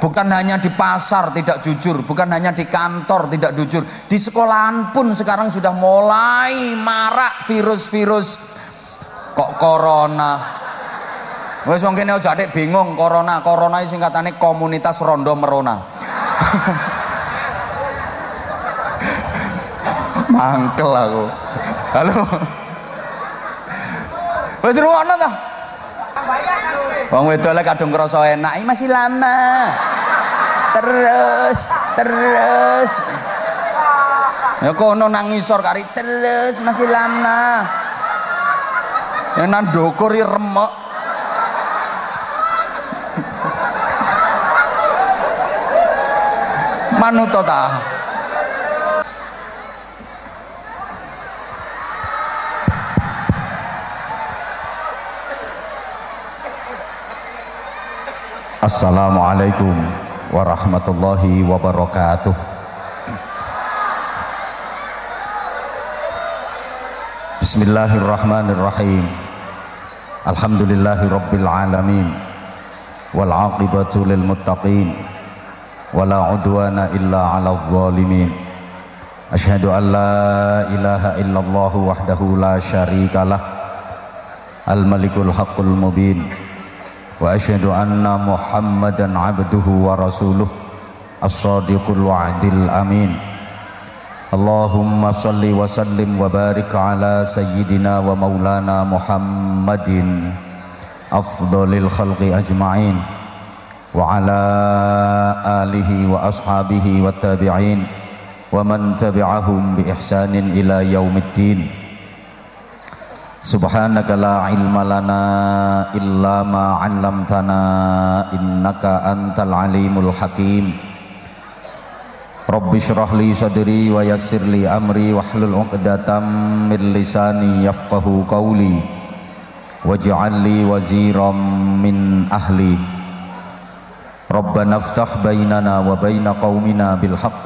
bukan hanya di pasar tidak jujur bukan hanya di kantor tidak jujur di sekolahan pun sekarang sudah mulai marak virus-virus kok corona Wes wong kene aja bingung corona. Corona singkatane komunitas rondo merona. Mangkel aku. Halo. Wes ruwono ta? Wong wedok lek kadung krasa enak, masih lama. Terus, terus. Ya kono nang ngisor kari terus masih lama. Ya nang ndokur remek. manut ta Assalamualaikum warahmatullahi wabarakatuh. Bismillahirrahmanirrahim. Alhamdulillahirabbil alamin. Wal aqibatu lil muttaqin. Wala udwana illa 'alal zalimin. Asyhadu an la ilaha illallah wahdahu la syarikalah. Al malikul haqqul mubin. وأشهد أن محمدا عبده ورسوله الصادق الوعد الأمين. اللهم صل وسلم وبارك على سيدنا ومولانا محمد أفضل الخلق أجمعين وعلى آله وأصحابه والتابعين ومن تبعهم بإحسان إلى يوم الدين. سبحانك لا علم لنا إلا ما علمتنا إنك أنت العليم الحكيم رب اشرح لي صدري ويسر لي أمري واحلل عقدة من لساني يفقه قولي واجعل لي وزيرا من أهلي ربنا افتح بيننا وبين قومنا بالحق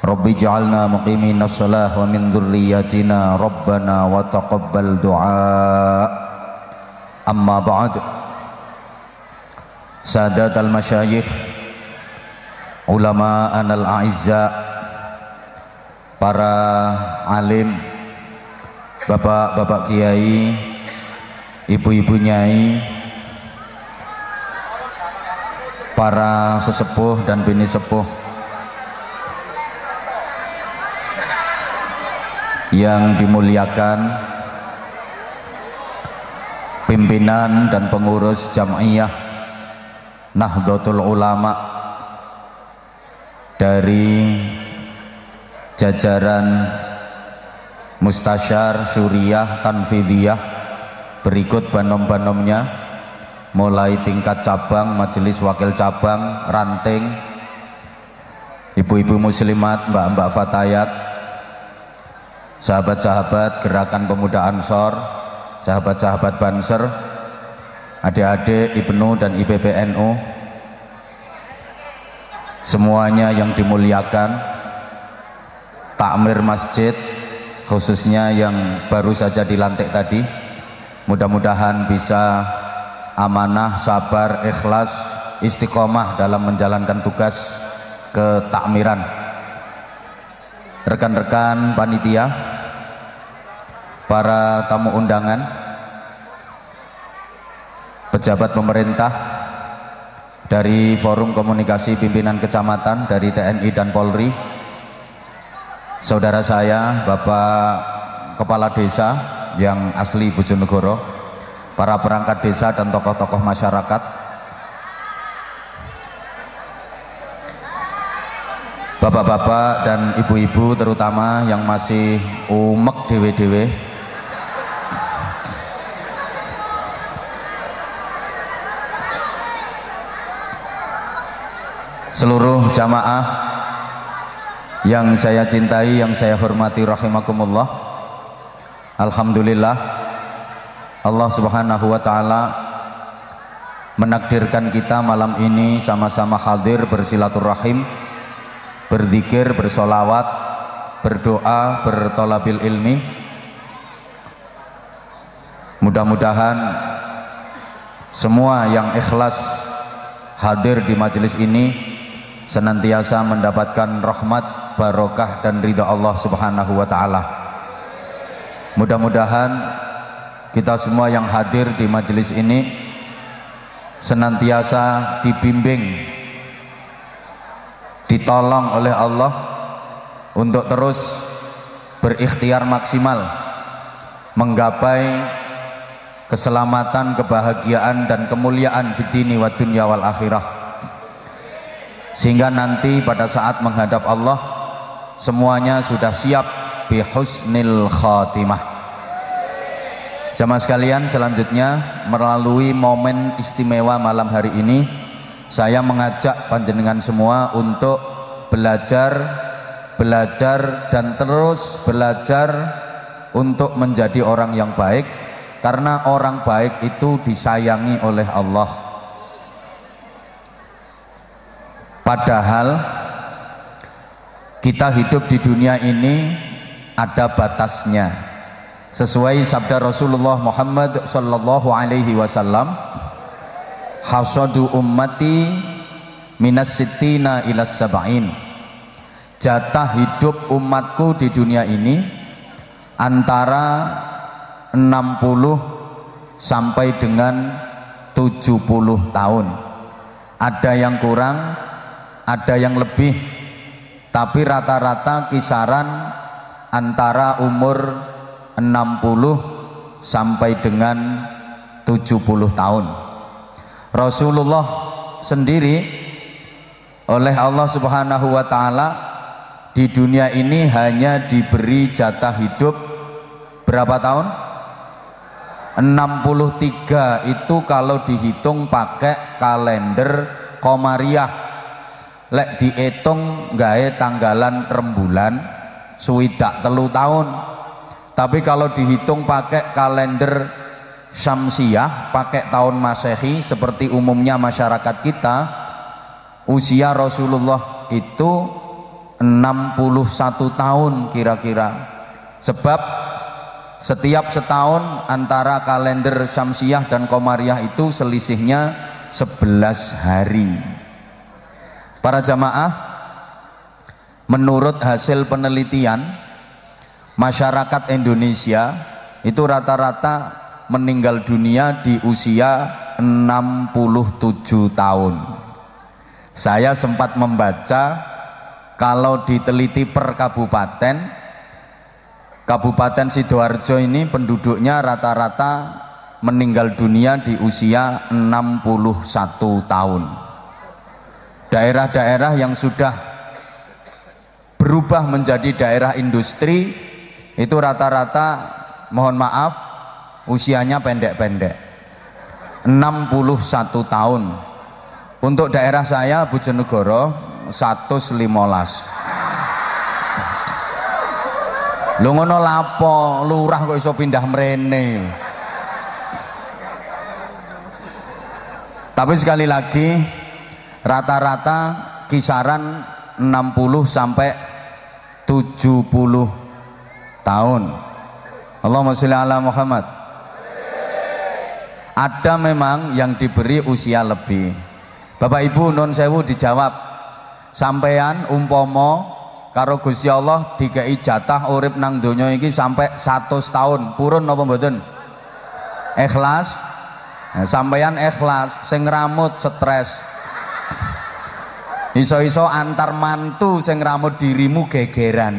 Rabbi ja'alna muqimin salah wa min dhurriyyatina rabbana wa taqabbal du'a. Amma ba'd. Sadat al-masyayikh ulama anal a'izza para alim bapak-bapak kiai ibu-ibu nyai para sesepuh dan bini sepuh yang dimuliakan pimpinan dan pengurus jam'iyah Nahdlatul Ulama dari jajaran Mustasyar Syuriah Tanfidiyah berikut banom-banomnya mulai tingkat cabang, majelis wakil cabang, ranting, ibu-ibu muslimat, mbak-mbak fatayat, sahabat-sahabat gerakan pemuda Ansor, sahabat-sahabat Banser, adik-adik Ibnu dan IPPNU, semuanya yang dimuliakan, takmir masjid, khususnya yang baru saja dilantik tadi, mudah-mudahan bisa amanah, sabar, ikhlas, istiqomah dalam menjalankan tugas ketakmiran. Rekan-rekan panitia, para tamu undangan, pejabat pemerintah dari Forum Komunikasi Pimpinan Kecamatan dari TNI dan Polri, saudara saya, Bapak Kepala Desa yang asli Bojonegoro, para perangkat desa dan tokoh-tokoh masyarakat bapak-bapak dan ibu-ibu terutama yang masih umek dewe-dewe. Seluruh jamaah yang saya cintai, yang saya hormati rahimakumullah. Alhamdulillah Allah Subhanahu wa taala menakdirkan kita malam ini sama-sama hadir bersilaturahim, berzikir, bersolawat, berdoa, bertolabil ilmi. Mudah-mudahan semua yang ikhlas hadir di majelis ini senantiasa mendapatkan rahmat, barokah dan ridha Allah Subhanahu wa taala. Mudah-mudahan kita semua yang hadir di majelis ini senantiasa dibimbing ditolong oleh Allah untuk terus berikhtiar maksimal menggapai keselamatan, kebahagiaan dan kemuliaan fitini wa dunya wal akhirah. Sehingga nanti pada saat menghadap Allah semuanya sudah siap bihusnil khatimah. Jamaah sekalian selanjutnya melalui momen istimewa malam hari ini saya mengajak panjenengan semua untuk belajar belajar dan terus belajar untuk menjadi orang yang baik karena orang baik itu disayangi oleh Allah. Padahal kita hidup di dunia ini ada batasnya. Sesuai sabda Rasulullah Muhammad sallallahu alaihi wasallam hasadu ummati minas sitina ilas sab'in. Jatah hidup umatku di dunia ini antara 60 sampai dengan 70 tahun. Ada yang kurang ada yang lebih tapi rata-rata kisaran antara umur 60 sampai dengan 70 tahun Rasulullah sendiri oleh Allah Subhanahu wa taala di dunia ini hanya diberi jatah hidup berapa tahun? 63 itu kalau dihitung pakai kalender komariah lek dihitung gawe tanggalan rembulan suwidak telu tahun tapi kalau dihitung pakai kalender syamsiah pakai tahun masehi seperti umumnya masyarakat kita usia Rasulullah itu 61 tahun kira-kira sebab setiap setahun antara kalender Syamsiah dan Komariah itu selisihnya 11 hari. Para jamaah, menurut hasil penelitian masyarakat Indonesia itu rata-rata meninggal dunia di usia 67 tahun. Saya sempat membaca kalau diteliti per kabupaten Kabupaten Sidoarjo ini penduduknya rata-rata meninggal dunia di usia 61 tahun. Daerah-daerah yang sudah berubah menjadi daerah industri itu rata-rata mohon maaf usianya pendek-pendek. 61 tahun. Untuk daerah saya Bojonegoro 115. Lu ngono lapo, lurah kok iso pindah mrene. Tapi sekali lagi rata-rata kisaran 60 sampai 70 tahun. Allahumma sholli ala Muhammad. Ada memang yang diberi usia lebih. Bapak Ibu non sewu dijawab. Sampean umpomo karo Gusti Allah dikai jatah urip nang donya iki sampai 100 tahun. Purun napa mboten? Ikhlas. Nah, sampeyan ikhlas sing ramut stres. Iso-iso antar mantu sing ramut dirimu gegeran.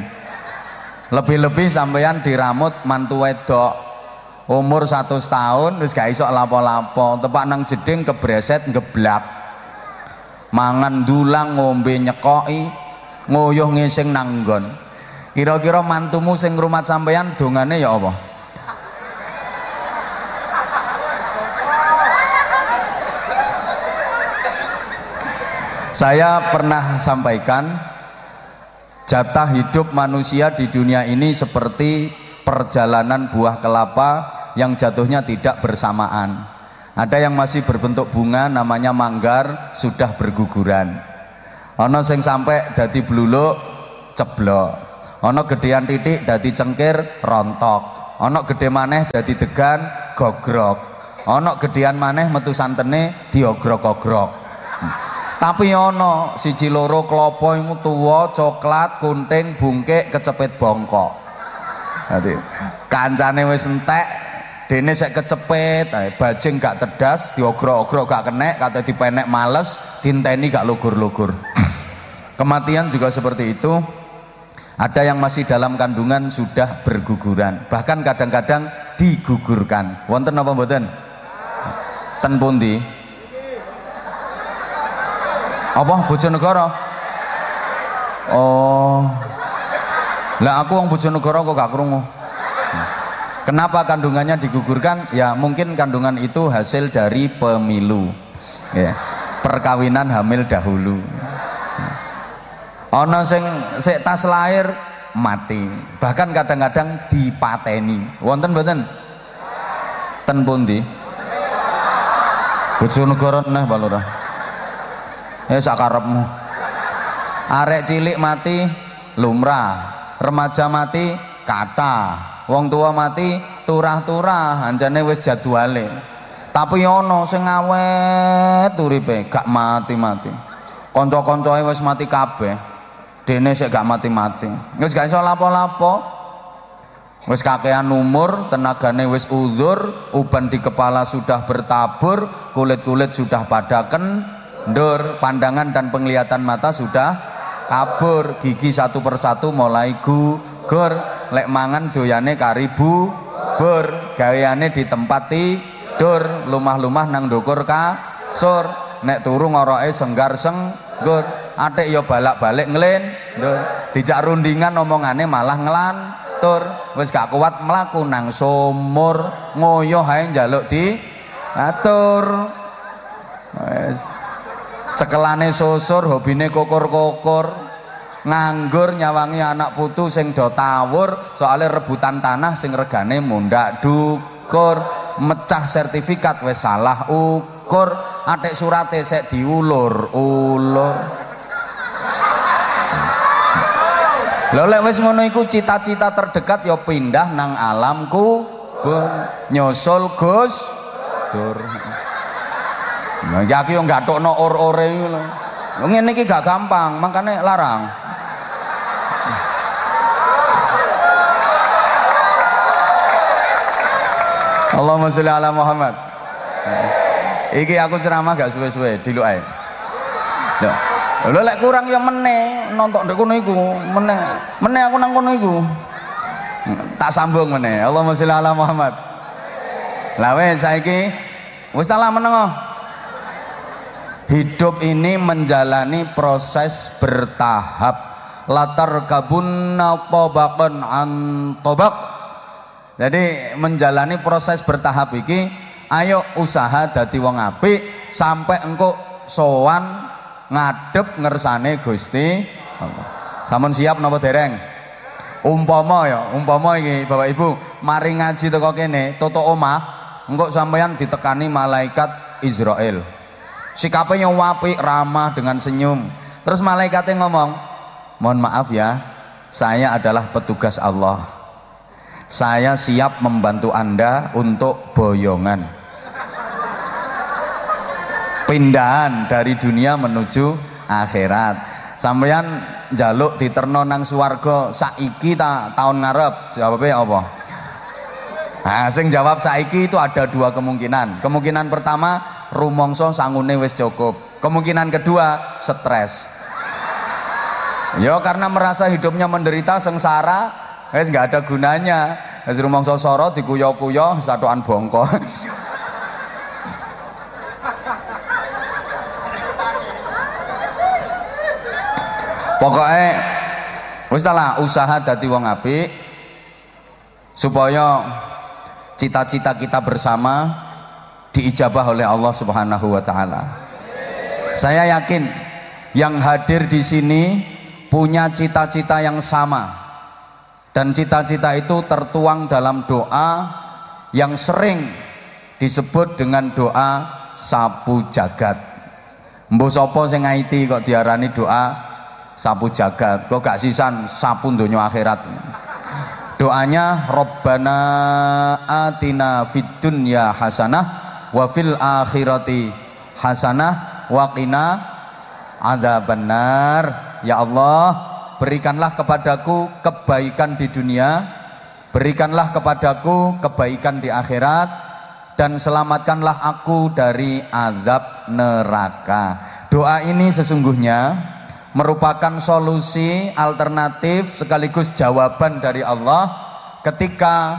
Lebih-lebih sampeyan diramut mantu wedok umur 100 tahun wis gak iso lapo-lapo. Tepak nang jeding kebreset ngeblak. Mangan dulang ngombe nyekoki ngoyoh ngising nanggon kira-kira mantumu sing rumat sampeyan dongane ya apa? Saya pernah sampaikan jatah hidup manusia di dunia ini seperti perjalanan buah kelapa yang jatuhnya tidak bersamaan. Ada yang masih berbentuk bunga namanya manggar sudah berguguran. Ana sing sampai dadi bluluk ceblok. Ana gedean titik dadi cengkir rontok. Ana gede maneh dadi degan gogrok. Ana gedean maneh metu santene diogrok-ogrok. Tapi ana siji loro klopo iku tuwa coklat kunting bungkek kecepet bongkok. Dadi kancane wis entek dene sek kecepet bajing gak tedas diogrok-ogrok gak kenek kata dipenek males dinteni gak lugur-lugur kematian juga seperti itu ada yang masih dalam kandungan sudah berguguran, bahkan kadang-kadang digugurkan. Wonten apa mboten? Ten pundi? Apa Bojonegoro? Oh. Lah aku wong Bojonegoro kok gak krungu. Kenapa kandungannya digugurkan? Ya mungkin kandungan itu hasil dari pemilu. Ya. Perkawinan hamil dahulu. Ana sing tas lahir mati. Bahkan kadang-kadang dipateni. Wonten mboten? Ten pundi? Bojonegoro neh Pak Lurah. Ya sakarepmu arek cilik mati lumrah. Remaja mati kata wong tua mati turah-turah anjane wis jadwale. Tapi ana sing awet uripe gak mati-mati. Kanca-kancane wis mati kabeh. Dene sik gak mati-mati. Wis gak iso lapo-lapo. Wis kakean umur tenagane wis uzur uban di kepala sudah bertabur kulit-kulit sudah pada kendur pandangan dan penglihatan mata sudah kabur. Gigi satu persatu mulai gugur lek mangan doyane karibu bur. Gaweane di tempat tidur lumah-lumah nang ndukur kasur nek turu ngoroke senggar senggur atik ya balak-balik nglen dijak rundingan omongane malah ngelantur wis gak kuat melaku nang sumur ngoyo hae njaluk di atur. Wis. Cekelane susur hobine kokor-kokor nganggur nyawangi anak putu sing do tawur soalnya rebutan tanah sing regane mundak dukur mecah sertifikat wis salah ukur atik surate sek diulur-ulur Lha lek wis ngono iku cita-cita terdekat ya pindah nang alamku nyusul Gus Dur. Nah, ya ki yo gathokno or-ore lho. Ngene gak gampang, makane larang. Allahumma sholli ala Muhammad. Iki aku ceramah gak suwe-suwe, diluk ae. Lho lek kurang ya meneh nonton ndek kono iku, meneh. Meneh aku nang kono iku. Tak sambung meneh. Allahumma sholli ala Muhammad. Lah wes saiki wis tak meneng Hidup ini menjalani proses bertahap. Latar kabunna tabaqan an tabaq. Jadi menjalani proses bertahap iki ayo usaha dadi wong apik sampai engko sowan ngadep ngersane Gusti Allah. Siap napa dereng? Umpama ya, umpama iki Bapak Ibu, mari ngaji teko kene, toto omah, engko sampeyan ditekani malaikat Israel. Sikapnya wapi, ramah dengan senyum. Terus malaikatnya ngomong, "Mohon maaf ya, saya adalah petugas Allah. Saya siap membantu Anda untuk boyongan." pindahan dari dunia menuju akhirat. Sampeyan jaluk diterno nang swarga saiki ta tahun ngarep? Jawabnya apa? Nah sing jawab saiki itu ada dua kemungkinan. Kemungkinan pertama rumongso sangune wis cukup. Kemungkinan kedua stres. Ya karena merasa hidupnya menderita sengsara wis nggak ada gunanya wis rumongso soro dikuyo-kuyo satuan bongko pokoknya wis lah usaha dadi wong apik supaya cita-cita kita bersama diijabah oleh Allah Subhanahu wa taala. Saya yakin yang hadir di sini punya cita-cita yang sama. Dan cita-cita itu tertuang dalam doa yang sering disebut dengan doa sapu jagat. Mbok sapa sing ngaiti kok diarani doa sapu jagat? Kok gak sisan sapu dunia akhirat? Doanya Robbana atina fid dunya hasanah wa fil akhirati hasanah wa qina adzabannar. Ya Allah berikanlah kepadaku kebaikan di dunia berikanlah kepadaku kebaikan di akhirat dan selamatkanlah aku dari azab neraka. Doa ini sesungguhnya merupakan solusi alternatif sekaligus jawaban dari Allah ketika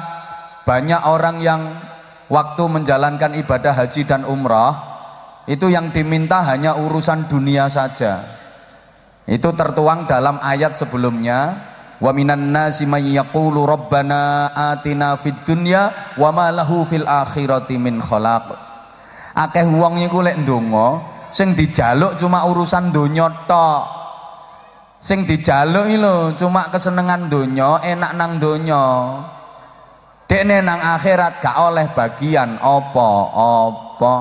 banyak orang yang waktu menjalankan ibadah haji dan umrah itu yang diminta hanya urusan dunia saja itu tertuang dalam ayat sebelumnya. Wa minan nasi may yaqulu rabbana atina fid dunya wa ma lahu fil akhirati min khalaq. Akeh wong iku lek ndonga sing dijaluk cuma urusan donya tok. Sing dijaluk iki cuma kesenengan donya enak nang donya. Dekne nang akhirat gak oleh bagian apa-apa.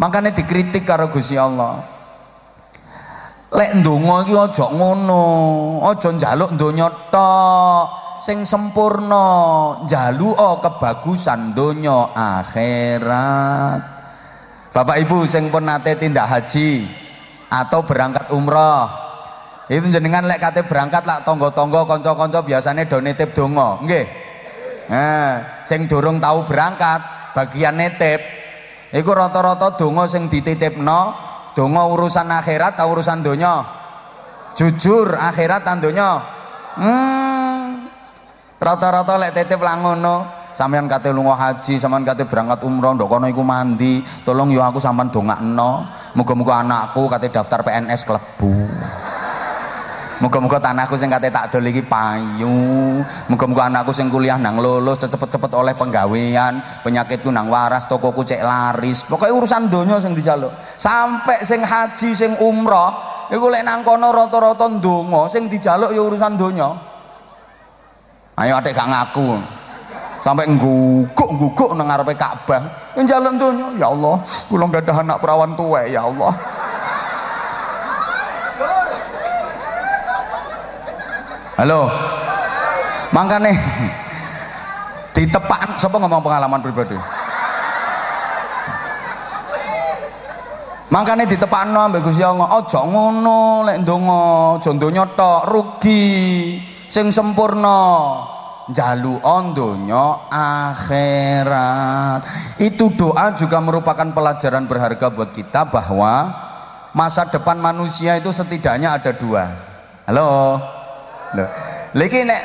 Makanya dikritik karo Gusti Allah lek ndonga iki aja ngono aja njaluk donya tok sing sempurna njaluk kebagusan donya akhirat Bapak Ibu sing pun nate tindak haji atau berangkat umroh itu jenengan lek kate berangkat lah tonggo-tonggo konco-konco biasanya do nitip donga nggih Nah, sing durung tahu berangkat, bagian netep. Iku rata-rata donga sing dititipno, donga urusan akhirat atau urusan donya? Jujur akhirat tan donya? Hmm. Rata-rata lek titip lah ngono. Sampeyan kate lunga haji, sampeyan kate berangkat umroh, ndok kono iku mandi, tolong yo aku sampean dongakno. Muga-muga anakku kate daftar PNS klebu. Muga-muga tanahku sing kate tak dol iki payu. Muga-muga anakku sing kuliah nang lulus cepet-cepet oleh penggawean, penyakitku nang waras, tokoku cek laris. Pokoknya urusan donya sing dijaluk. Sampai sing haji, sing umroh, iku lek nang kono rata-rata ndonga sing dijaluk ya urusan donya. Ayo atik gak ngaku. Sampai ngguguk-ngguguk nang ngarepe Ka'bah. Yang jalan donya, ya Allah, kula gak ada anak perawan tuwek ya Allah. Halo. Makane ditepak sapa ngomong pengalaman pribadi. Makane ditepakno ambek Gusti Allah, aja ngono lek ndonga, aja donya tok rugi. Sing sempurna jaluka donya akhirat. Itu doa juga merupakan pelajaran berharga buat kita bahwa masa depan manusia itu setidaknya ada dua. Halo. Lagi nek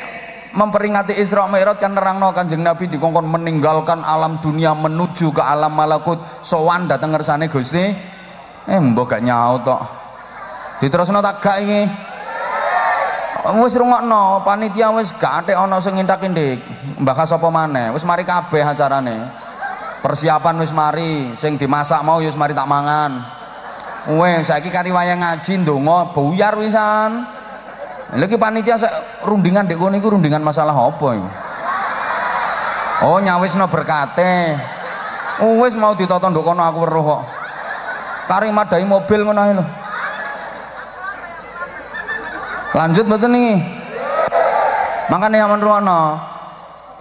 memperingati Isra Mi'raj kan nerangno Kanjeng Nabi dikongkon meninggalkan alam dunia menuju ke alam malakut sowan dateng ngersane Gusti. Eh mbok gak nyaut tok. Diterusno tak gak iki. Wis rungokno, panitia wis gak atik ana sing ngintak-indik. Mbah sapa maneh? Wis mari kabeh acarane. Persiapan wis mari, sing dimasak mau ya wis mari tak mangan. Wes saiki kari wayang ngaji ndonga buyar wisan. Lagi panitia saya rundingan dek iku rundingan masalah apa iku? Oh nyawisno berkate. Oh wis mau ndok kono aku weruh kok. Kari madai mobil ngono lho. Lanjut betul nih. Makanya yang menurut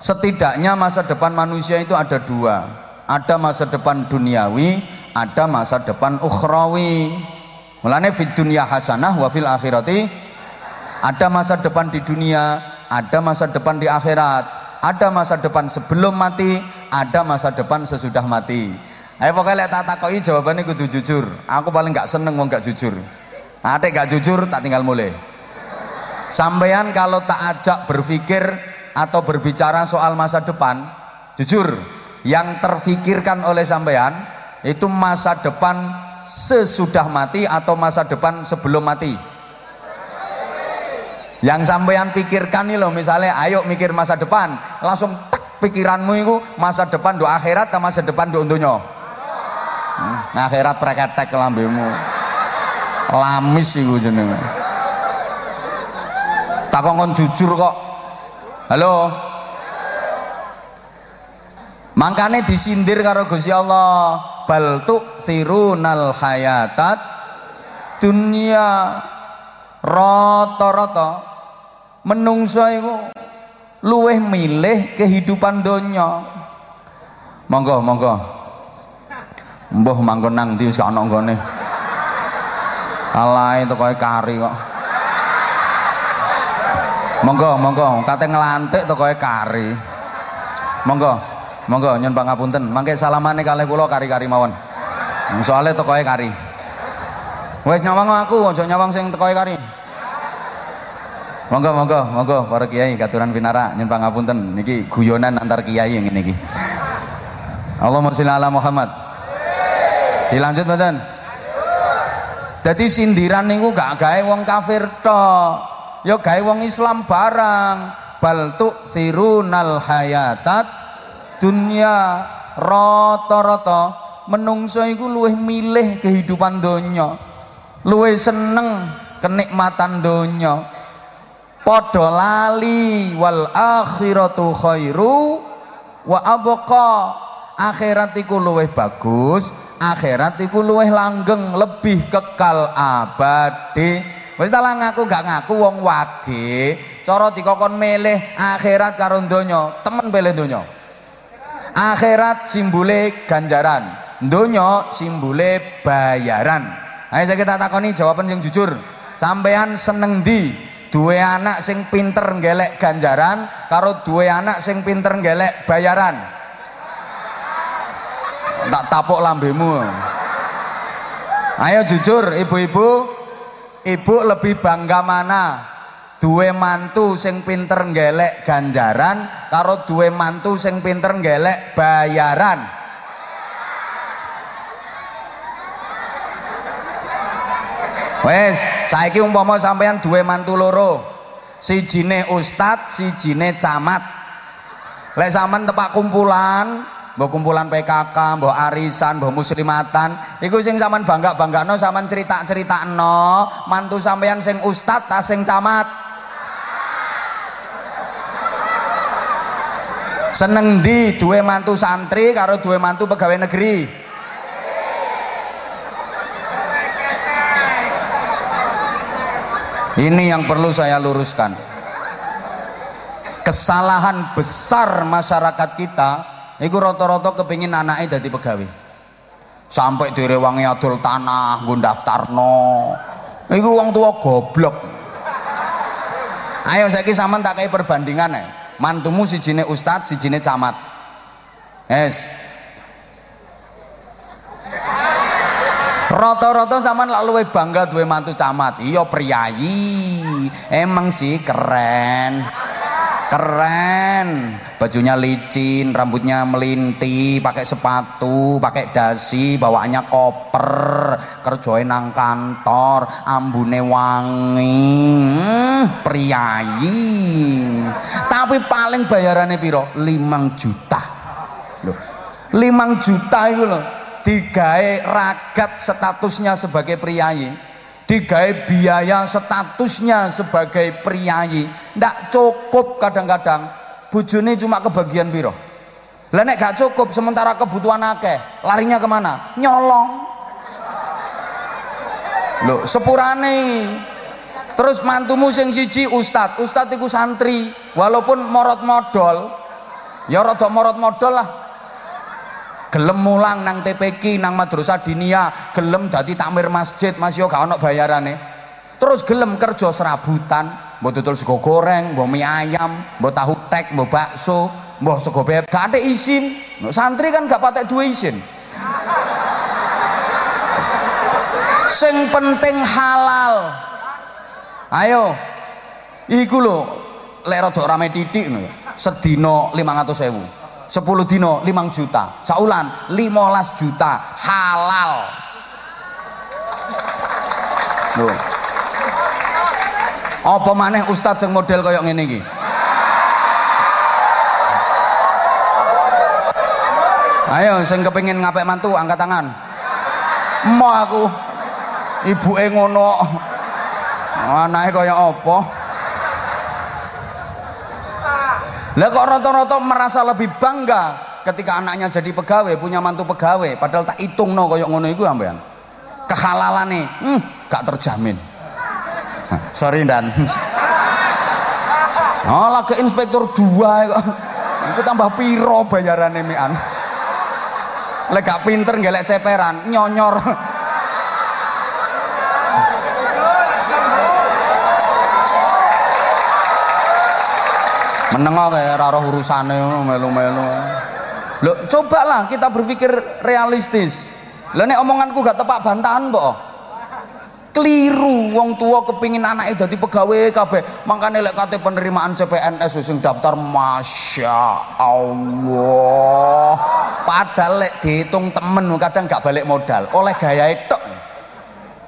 setidaknya masa depan manusia itu ada dua. Ada masa depan duniawi, ada masa depan ukhrawi. Mulane fid dunya hasanah wa fil akhirati ada masa depan di dunia, ada masa depan di akhirat, ada masa depan sebelum mati, ada masa depan sesudah mati. Ayo pokoknya lihat tak takoi jawabannya kudu jujur. Aku paling gak seneng mau gak jujur. Ada gak jujur tak tinggal mulai. Sampean kalau tak ajak berpikir atau berbicara soal masa depan, jujur, yang terfikirkan oleh sampean itu masa depan sesudah mati atau masa depan sebelum mati yang sampean pikirkan nih loh misalnya ayo mikir masa depan. Langsung tek pikiranmu itu masa depan do akhirat atau masa depan do dunia hmm, akhirat preketek lambemu. Lamis iku jenenge. Tak kongkon jujur kok. Halo? Makanya disindir karo Gusti Allah. Bal sirunal hayatat dunia rata-rata menungso iku luweh milih kehidupan donya monggo monggo Mbah manggon nang ndi wis gak ana nggone. Alae kari kok. Monggo, monggo, kate nglantik tekoe kari. Monggo, monggo nyun pangapunten. Mangke salamane kalih kula kari-kari mawon. Soale tekoe kari. Wes nyawang aku, ojo nyawang sing tekoe kari. Monggo, monggo, monggo para kiai katuran pinara nyun pangapunten niki guyonan antar kiai yang ini iki. Allahumma Muhammad. Dilanjut mboten? Dadi sindiran niku gak gawe wong kafir tok. Ya gawe wong Islam barang. Bal sirunal hayatat dunya rata-rata menungso iku luwih milih kehidupan donya. Luwih seneng kenikmatan donya padha lali wal akhiratu khairu wa abqa. Akhirat iku luwih bagus akhirat iku luwih langgeng lebih kekal abadi. Wis ta ngaku gak ngaku wong wage. Cara dikokon milih akhirat karo donya temen pilih donya. Akhirat simbole ganjaran donya simbole bayaran. Ayo saya kita takoni jawaban yang jujur. Sampean seneng di duwe anak sing pinter ngelek ganjaran karo duwe anak sing pinter ngelek bayaran. Tak tapuk lambemu. Ayo jujur ibu-ibu ibu lebih bangga mana? Duwe mantu sing pinter ngelek ganjaran karo duwe mantu sing pinter ngelek bayaran Wes, saiki umpama sampean duwe mantu loro. Sijine ustad, sijine camat. Lek sampean tepak kumpulan, mbok kumpulan PKK, mbok arisan, mbok muslimatan, iku sing sampean bangga-banggano sampean cerita-critakno, mantu sampean sing ustad ta sing camat. Seneng di duwe mantu santri karo duwe mantu pegawai negeri. Ini yang perlu saya luruskan. Kesalahan besar masyarakat kita, itu roto-roto kepingin anaknya jadi pegawai. Sampai direwangi adol tanah, gue daftarno. Itu uang tua goblok. Ayo saya sama tak kayak perbandingan ya. Mantumu si jine ustad, si jine camat. Es, Rata-rata sampean lak bangga duwe mantu camat. Iya priayi. Emang sih keren. Keren. Bajunya licin, rambutnya melinti, pakai sepatu, pakai dasi, bawaannya koper, kerjoin nang kantor, ambune wangi. Hmm, priayi. Tapi paling bayarannya piro? 5 juta. Loh, 5 juta itu loh digawe ragat statusnya sebagai priayi digawe biaya statusnya sebagai priayi ndak cukup kadang-kadang. Bujuni cuma kebagian biro lah nek gak cukup sementara kebutuhan akeh larinya ke mana? Nyolong. Lo sepurane. Terus mantumu sing siji ustad ustad iku santri walaupun morot modal ya rada morot modal lah gelem mulang nang TPK nang madrasah dinia gelem dadi takmir masjid Mas yo gak ono bayarane. Terus gelem kerja serabutan mbok tutul sego goreng mbok mie ayam mbok tahu tek mbok bakso mbok sego bebek gak ada izin santri kan gak patek duwe izin sing penting halal. Ayo. Iku lho lek rada rame titik sedina 500.000 10 dino 5 juta. Saulan 15 juta. Halal. Loh. apa maneh ustadz yang model kayak ngene iki? Ayo sing kepengin ngapek mantu angkat tangan. Mau aku. Ibu ngono. Anaknya kaya apa Lah kok rata-rata merasa lebih bangga ketika anaknya jadi pegawai, punya mantu pegawai, padahal tak hitung no koyok ngono iku sampean. Kehalalane, hmm, gak terjamin. Sorry Dan. Oh, ke inspektur dua kok. Itu tambah piro bayarannya mian. lek gak pinter gelek ceperan nyonyor menengok kayak raro urusane melu-melu. Lo coba lah kita berpikir realistis. Lah nek omonganku gak tepak bantahan kok. Keliru wong tua kepingin anaknya jadi pegawai kabeh. Makanya lek kate penerimaan CPNS sing daftar Masya Allah. Padahal lek dihitung temen kadang gak balik modal. Oleh gaya itu.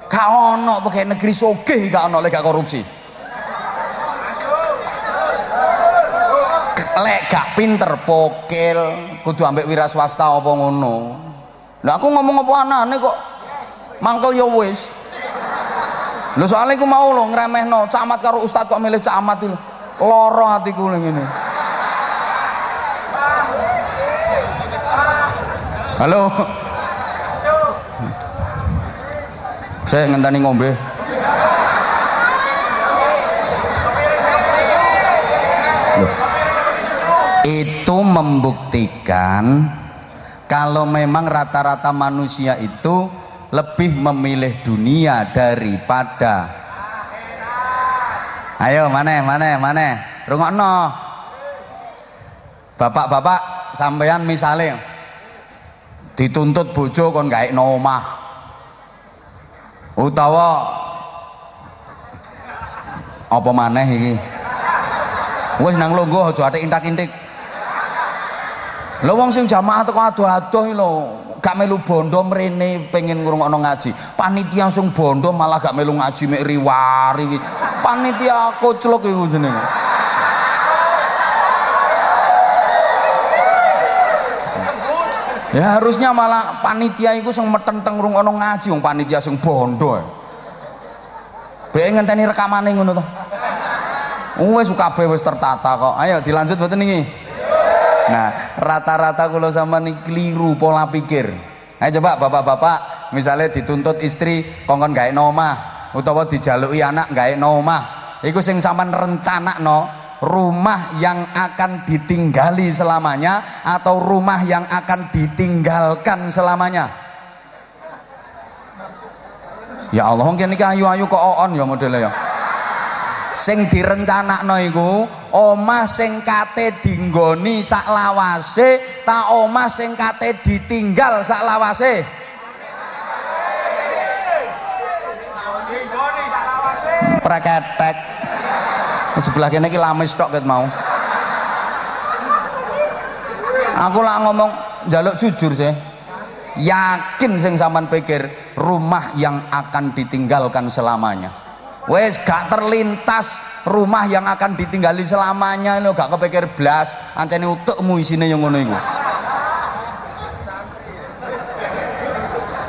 Gak ono pegawai negeri soge gak ono lek korupsi lek gak pinter pokil kudu ambek wira swasta apa ngono. Lah aku ngomong apa anane kok? Mangkel ya wis. Lho soalnya aku mau lo ngremehno camat karo ustad kok milih camat itu loro hatiku ning ngene. Halo. Saya ngenteni ngombe itu membuktikan kalau memang rata-rata manusia itu lebih memilih dunia daripada ayo mana mana mana rungokno. Bapak-bapak sampean misalnya dituntut bojo kon gaek no omah. Utawa apa maneh iki? Wis nang lungguh aja atik intak-intik Lho wong sing jamaah teko adoh-adoh lho, gak melu bondo mrene pengen ngrungokno ngaji. Panitia sing bondo malah gak melu ngaji mek riwari. Panitia koclok iku jenenge. Ya harusnya malah panitia iku sing metenteng ngrungokno ngaji wong panitia sing bondo. Bek ngenteni rekamane ngono to. Wis kabeh wis tertata kok. Ayo dilanjut mboten niki. Nah, rata-rata kalau sama nih keliru pola pikir. Ayo coba bapak-bapak, misalnya dituntut istri kongkon gawe nomah, utawa dijalui anak gawe nomah. Iku sing sampean rencana no, rumah yang akan ditinggali selamanya atau rumah yang akan ditinggalkan selamanya. Ya Allah, mungkin ini ayu-ayu kok on ya modelnya ya sing direncanakno iku omah sing kate dinggoni sak lawase ta omah sing kate ditinggal sak lawase? Praketek sebelah kene iki lamis tok ket mau. Aku lah ngomong jaluk jujur sih. Yakin sing sampean pikir rumah yang akan ditinggalkan selamanya. Wes gak terlintas rumah yang akan ditinggali selamanya ini gak kepikir blas. Ancene utekmu isine yang ngono iku.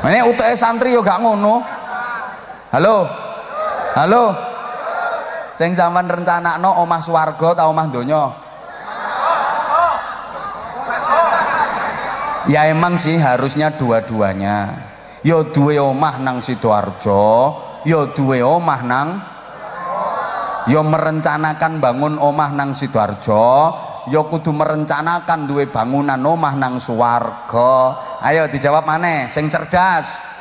Ini utek santri yo gak ngono. Halo? Halo? Sing sampean rencanakno omah swarga ta omah donya? Ya emang sih harusnya dua-duanya. Yo duwe omah nang Sidoarjo ya duwe omah nang ya merencanakan bangun omah nang Sidoarjo ya kudu merencanakan duwe bangunan omah nang Suwarga ayo dijawab mana sing cerdas.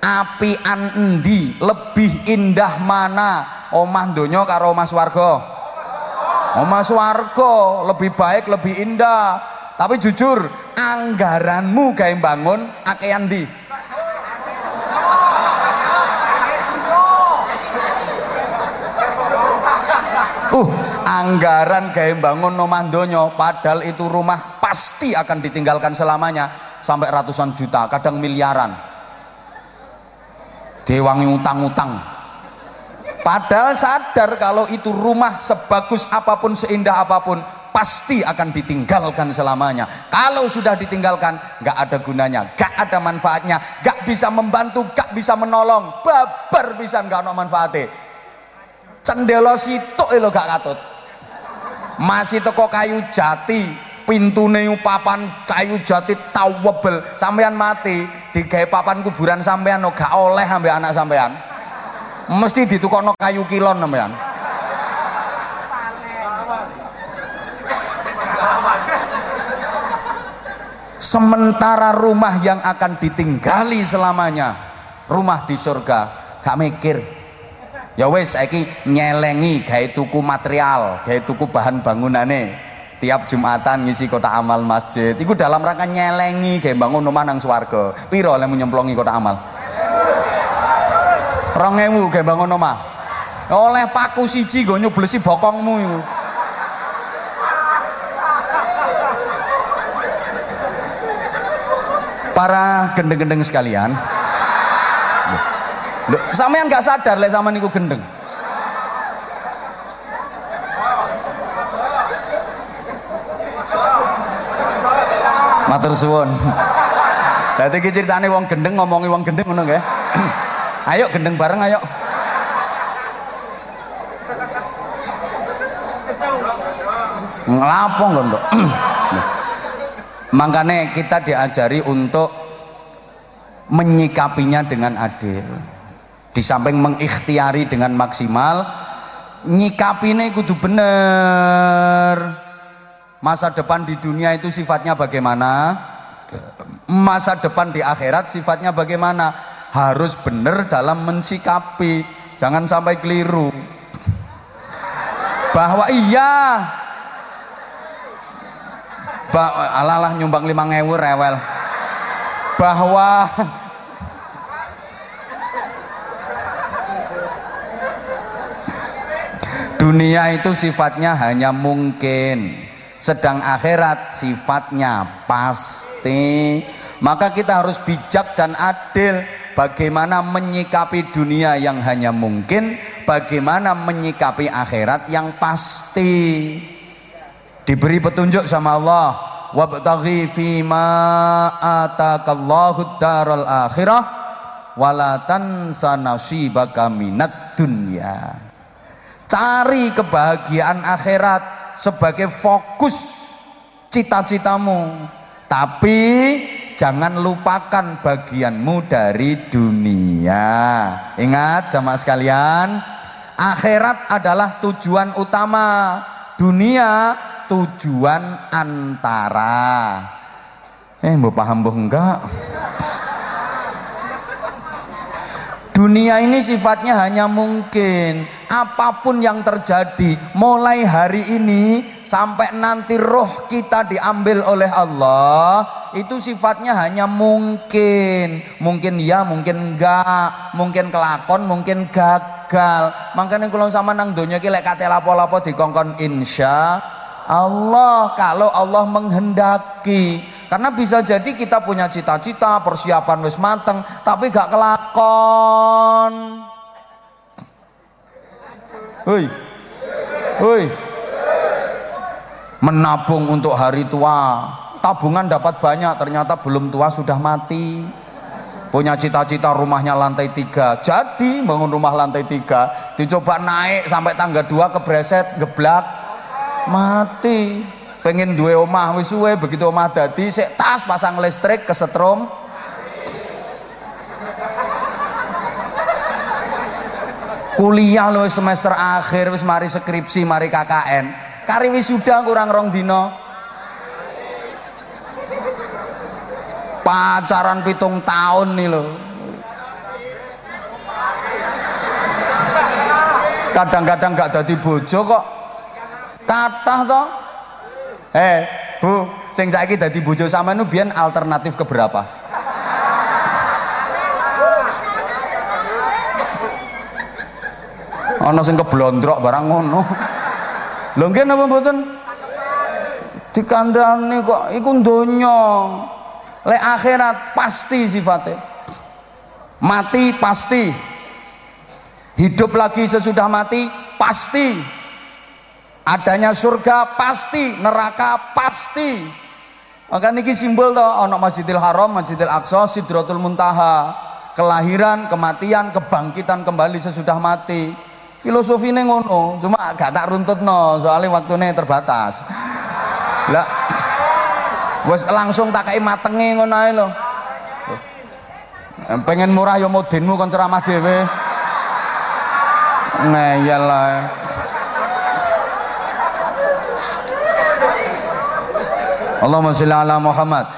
Apian endi? Lebih indah mana omah donya karo omah Suwarga omah Suwarga lebih baik lebih indah. Tapi jujur anggaranmu gawe bangun akeh di uh anggaran gaya bangun nomah donya padahal itu rumah pasti akan ditinggalkan selamanya sampai ratusan juta kadang miliaran. Dewangi utang-utang. Padahal sadar kalau itu rumah sebagus apa pun seindah apa pun pasti akan ditinggalkan selamanya. Kalau sudah ditinggalkan gak ada gunanya gak ada manfaatnya gak bisa membantu gak bisa menolong babar bisa gak ada manfaatnya cendela sitok lho gak katut masih toko kayu jati pintune papan kayu jati tau webel. Sampean mati digawe papan kuburan sampean no gak oleh ambek anak sampean mesti ditukokno kayu kilon sampean sementara rumah yang akan ditinggali selamanya rumah di surga gak mikir ya wes saiki nyelengi gawe tuku material gawe tuku bahan bangunane. Tiap Jumatan ngisi kota amal masjid. Itu dalam rangka nyelengi gawe bangun rumah nang swarga. Piro oleh nyemplongi kota amal? Rongewu gawe bangun rumah oleh paku siji gue nyublesi bokongmu para gendeng-gendeng sekalian Sampean gak sadar lek sama niku gendeng. Matur suwun. Dadi iki critane wong gendeng ngomongi wong gendeng ngono nggih. Ayo gendeng bareng ayo. Ngelapo ngono makanya kita diajari untuk menyikapinya dengan adil di samping mengikhtiari dengan maksimal nyikapine kudu bener. Masa depan di dunia itu sifatnya bagaimana? Masa depan di akhirat sifatnya bagaimana? Harus benar dalam mensikapi jangan sampai keliru. Bahwa iya. Bah, alalah nyumbang lima ngewu rewel. Bahwa dunia itu sifatnya hanya mungkin sedang akhirat sifatnya pasti. Maka kita harus bijak dan adil bagaimana menyikapi dunia yang hanya mungkin bagaimana menyikapi akhirat yang pasti. Diberi petunjuk sama Allah wabtaghi fima atakallahu akhirah wala tansa nasibaka minad dunya cari kebahagiaan akhirat sebagai fokus cita-citamu. Tapi jangan lupakan bagianmu dari dunia. Ingat jamaah sekalian akhirat adalah tujuan utama. Dunia tujuan antara. Eh mau paham bu enggak dunia ini sifatnya hanya mungkin. Apa pun yang terjadi mulai hari ini sampai nanti roh kita diambil oleh Allah itu sifatnya hanya mungkin. Mungkin ya mungkin enggak. Mungkin kelakon mungkin gagal. Makanya kalau sama nang dunia ki lek kate lapo-lapo dikongkon insya Allah kalau Allah menghendaki karena bisa jadi kita punya cita-cita persiapan wis mateng tapi gak kelakon Hei. Hei. Menabung untuk hari tua. Tabungan dapat banyak, ternyata belum tua sudah mati. Punya cita-cita rumahnya lantai tiga. Jadi bangun rumah lantai tiga. Dicoba naik sampai tangga dua kebreset, geblak. Mati. Pengen dua omah wis begitu omah dadi sik tas pasang listrik kesetrum. Kuliah lo semester akhir wis mari skripsi mari KKN kari wisuda kurang rong dino pacaran pitung tahun nih lo kadang-kadang gak dadi bojo kok. Kathah toh eh bu sing saiki dadi bojo sama nu biyen alternatif keberapa ana sing keblondrok barang ngono. Lho nggih napa mboten? Dikandani kok iku donya. Lek akhirat pasti sifatnya mati pasti. Hidup lagi sesudah mati pasti adanya surga pasti. Neraka pasti. Maka niki simbol toh ana Masjidil Haram, Masjidil Aqsa, Sidratul Muntaha, kelahiran, kematian, kebangkitan kembali sesudah mati. Filosofine ngono cuma gak tak runtut no soalnya waktunya terbatas. Lah wes langsung tak kayak matenge ngono lo pengen murah ya modinmu kon ceramah dhewe. Ngeyel lah Allahumma sholli ala Muhammad.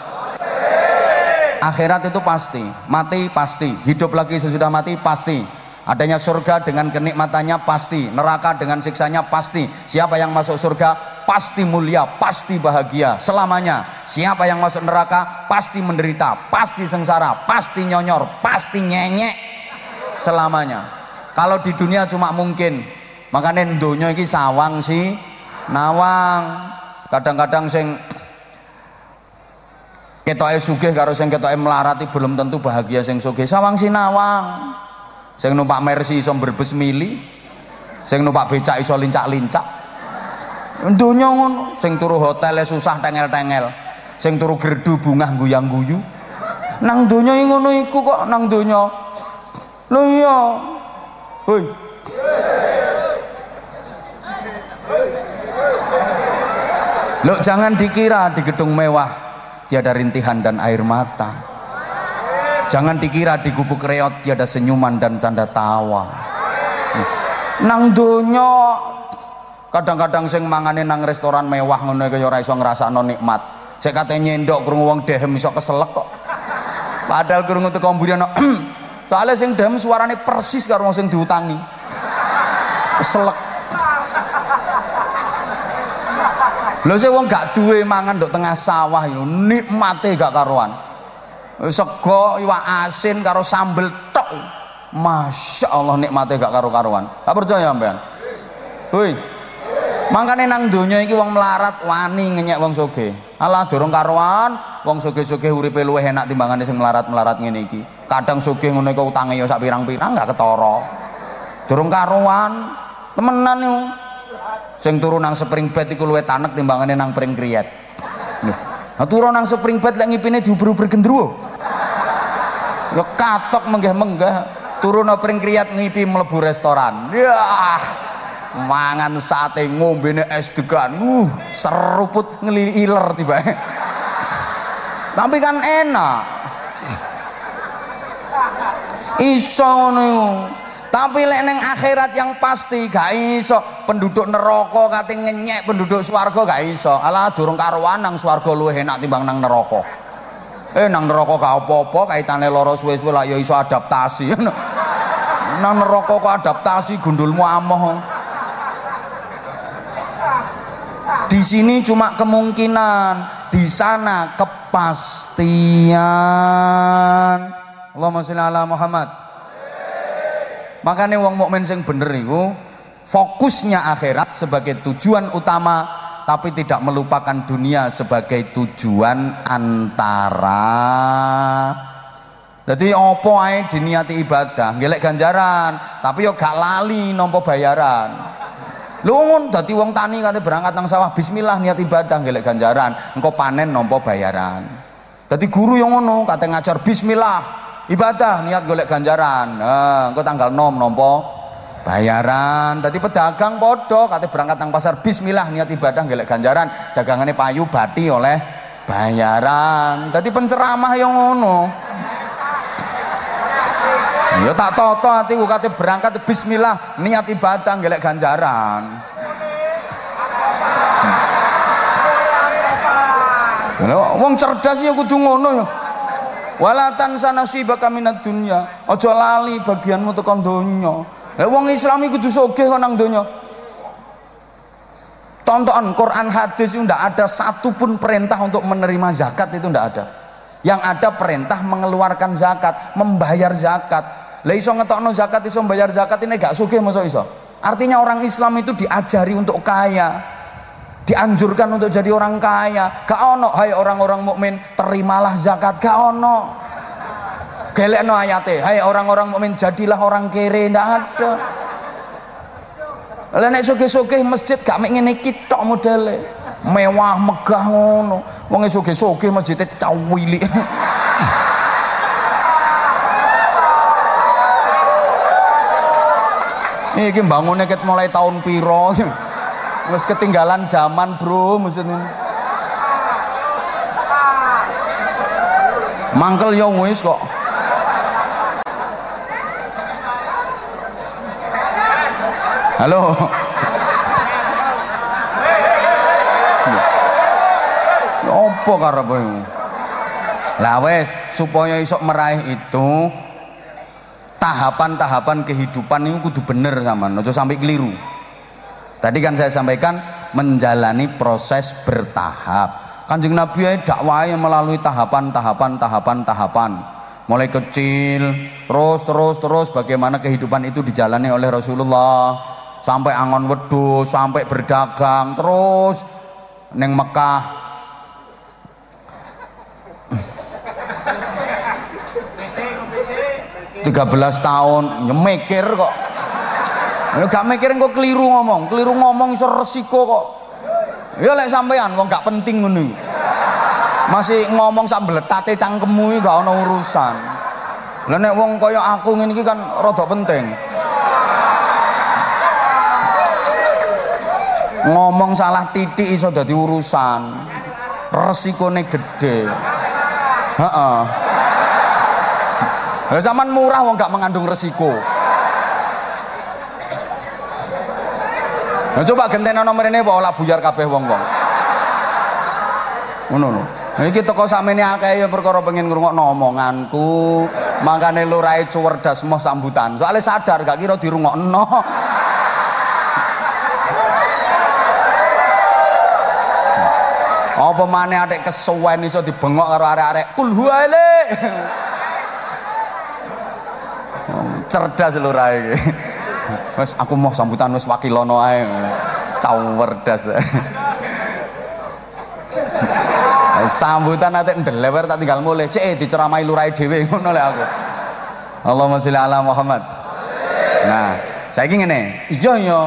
Akhirat itu pasti mati pasti hidup lagi sesudah mati pasti. Adanya surga dengan kenikmatannya pasti neraka dengan siksanya pasti. Siapa yang masuk surga pasti mulia pasti bahagia selamanya. Siapa yang masuk neraka pasti menderita pasti sengsara pasti nyonyor pasti nyenyek selamanya. Kalau di dunia cuma mungkin. Makanya dunia ini sawang sih. Nawang. Kadang-kadang sing ketoke sugih karo sing ketoke melarati belum tentu bahagia sing sugih. Sawang sinawang. Sing numpak Mercy iso berbes mili. Sing numpak becak iso lincak-lincak. Dunya ngono. Sing turu hotel susah tengel-tengel. Sing turu gerdu bungah guyang-guyu nang donya ngono iku kok nang donya lho iya. Hoi Loh jangan dikira di gedung mewah tiada rintihan dan air mata. Jangan dikira di gubuk reot tiada senyuman dan canda tawa. Nang donya kadang-kadang sing mangane nang restoran mewah ngono kaya ora iso ngrasakno nikmat. Sik kate nyendok krungu wong dehem iso keselek kok. Padahal krungu teko mburiana soalnya sing dehem suarane persis karo wong sing diutangi. Keselek Lho sing wong gak duwe mangan nduk tengah sawah lho, nikmate gak karuan. Sego iwak asin karo sambel tok. Masya Allah nikmate gak karu-karuan. Gak percaya sampean? Hoi. Mangkane nang donya iki wong melarat wani ngenyek wong soge. Alah dorong karuan, wong soge-soge uripe luwih enak timbangane sing melarat-melarat ngene iki. Kadang soge ngono iku utange ya sak pirang-pirang gak ketara. Dorong karuan, temenan yo sing turu nang spring bed iku luwih tanek timbangane nang pring kriyet nah turu nang spring bed lek ngipine diuber-uber gendruwo. Ya katok menggah-menggah turu nang pring kriyet ngipi mlebu restoran. Ya mangan sate ngombene es degan. Uh seruput ngeliler tiba. Tapi kan enak. Iso ngono tapi lek neng akhirat yang pasti gak iso. Penduduk neraka kate ngenyek penduduk swarga gak iso. Alah durung karuan nang swarga luwih enak timbang nang neraka. Eh nang neraka gak apa-apa kaitane lara suwe-suwe lah ya iso adaptasi. Nang neraka kok adaptasi gundulmu amoh di sini cuma kemungkinan di sana kepastian. Allahumma sholli ala Muhammad makanya wong mukmin sing bener iku fokusnya akhirat sebagai tujuan utama tapi tidak melupakan dunia sebagai tujuan antara. Jadi opo ae diniati ibadah? Ngelek ganjaran tapi yo gak lali nompo bayaran. Lu ngon dadi wong tani kate berangkat nang sawah bismillah niat ibadah ngelek ganjaran engko panen nompo bayaran. Dadi guru yang ngono kate ngajar bismillah ibadah niat golek ganjaran. Nah, engko tanggal nom nompo? Bayaran. Tadi pedagang podo kate berangkat nang pasar bismillah niat ibadah golek ganjaran. Dagangannya payu bati oleh bayaran. Tadi penceramah yang ngono. Ya tak toto hati kate berangkat bismillah niat ibadah golek ganjaran. Wong cerdas ya kudu ngono ya walatan sana nasibaka minad dunya. Aja lali bagianmu tekan donya. Eh wong Islam iku kudu sugih kok nang donya? Tonton Quran hadis itu tidak ada satupun perintah untuk menerima zakat itu tidak ada. Yang ada perintah mengeluarkan zakat membayar zakat. Lah iso ngetokno zakat iso membayar zakat ini gak sugih masuk iso? Artinya orang Islam itu diajari untuk kaya dianjurkan untuk jadi orang kaya. Gak ono hai orang-orang mukmin terimalah zakat. Gak ono. No ayate hai orang-orang mukmin jadilah orang kere. Ndak ada. Lah sugih-sugih masjid gak mek ngene iki tok modele. Mewah megah ngono. Wong sugih-sugih masjidnya cawili. Iki bangunnya ket mulai tahun piro Wis ketinggalan zaman, Bro, maksudnya. Mangkel ya wis kok. Halo. Apa karepe? lah wes supaya isok meraih itu tahapan-tahapan kehidupan itu kudu bener sama ojo sampai keliru tadi kan saya sampaikan menjalani proses bertahap. Kanjeng Nabi ya dakwah melalui tahapan-tahapan tahapan-tahapan mulai kecil terus terus terus bagaimana kehidupan itu dijalani oleh Rasulullah. Sampai angon wedus sampai berdagang terus neng Mekah. 13 tahun ya mikir kok ya gak mikir kok keliru ngomong. Keliru ngomong iso resiko kok. Ya lek sampean wong gak penting ngono masih ngomong sak bletate cangkemmu iki gak ono urusan. Lah nek wong kaya aku ngene iki kan rada penting. Ngomong salah titik iso dadi urusan. Resikone gede heeh. Lah zaman murah wong gak mengandung resiko. Nah, coba gentena nomor ini apa olah buyar kabeh wong wong. Ngono lho. Nah, iki teko samene akeh ya perkara pengen ngrungokno omonganku. Makane lurae cuwerdas moh sambutan. Soale sadar gak kira dirungokno. Apa maneh atik kesuwen iso dibengok karo arek-arek kulhuale. cerdas lurah iki. Wes aku mau sambutan wis wakilono ae. Cawerdas. sambutan ate ndelewer tak tinggal mulai cek diceramai lurai dhewe ngono lek aku. Allahumma sholli ala Muhammad. Nah, saiki ngene, iya iya.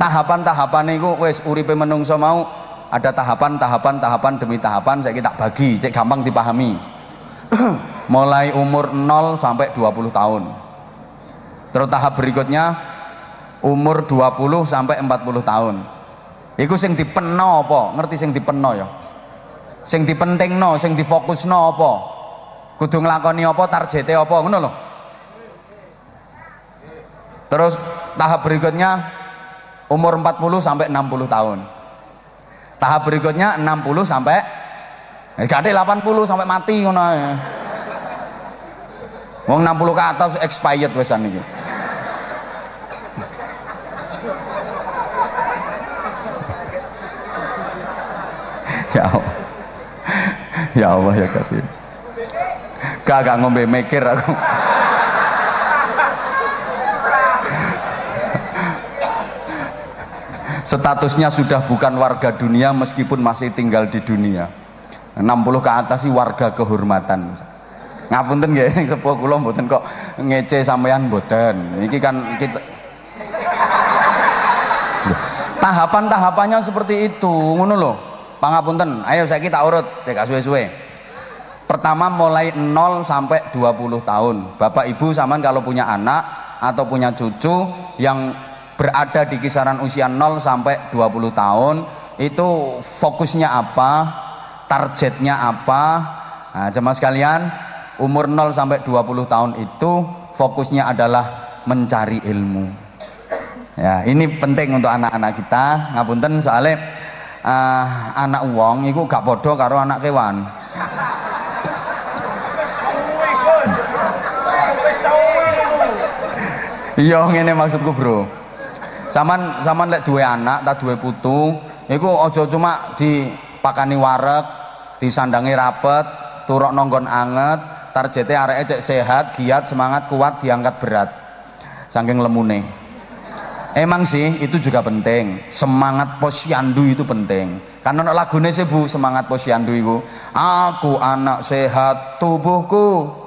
Tahapan-tahapan niku wis uripe menungso mau ada tahapan-tahapan tahapan demi tahapan saya tak bagi, cek gampang dipahami. mulai umur 0 sampai 20 tahun terus tahap berikutnya umur 20 sampai 40 tahun. Itu sing dipeno apa? Ngerti sing dipeno ya? Sing dipentingno sing difokusno apa? Kudu nglakoni apa targete apa? Ngono lho. Terus tahap berikutnya umur 40 sampai 60 tahun. Tahap berikutnya 60 sampai eh, gak 80 sampai mati ngono Wong 60 ke atas expired wesan iki. Ya Allah. Ya Allah ya Kabir. Gak gak ngombe mikir aku. Statusnya sudah bukan warga dunia meskipun masih tinggal di dunia. 60 ke atas sih warga kehormatan ngapunten nggih sepuh kula mboten kok ngece sampean mboten iki kan kita tahapan-tahapannya seperti itu ngono lho pangapunten. Ayo saya kita urut. Cek suwe-suwe. Pertama mulai 0 sampai 20 tahun. Bapak ibu saman kalau punya anak atau punya cucu yang berada di kisaran usia 0 sampai 20 tahun itu fokusnya apa? Targetnya apa? Nah jemaah sekalian umur 0 sampai 20 tahun itu fokusnya adalah mencari ilmu. Ya ini penting untuk anak-anak kita. Ngapunten soalnya uh, anak uang itu gak bodoh karo anak kewan. Iya ini maksudku bro. Saman saman lek dua anak tak dua putu itu ojo cuma dipakani warek disandangi rapet turok nonggon anget targetnya area cek sehat giat semangat kuat diangkat berat. Saking lemune emang sih itu juga penting. Semangat posyandu itu penting. Karena lagunya sih bu semangat posyandu itu aku anak sehat tubuhku.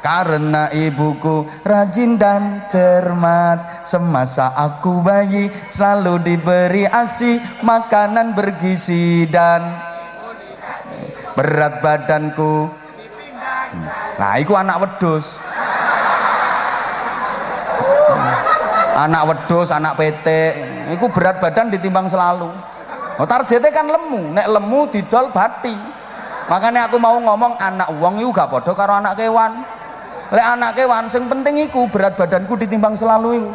Karena ibuku rajin dan cermat. Semasa aku bayi selalu diberi asi makanan bergizi dan berat badanku. Nah, itu anak wedus. Anak wedus, anak PT, itu berat badan ditimbang selalu. Oh, targetnya kan lemu, nek lemu didol bati. Makanya aku mau ngomong anak uang itu gak bodoh karo anak kewan. Lek anak kewan, sing penting iku berat badanku ditimbang selalu.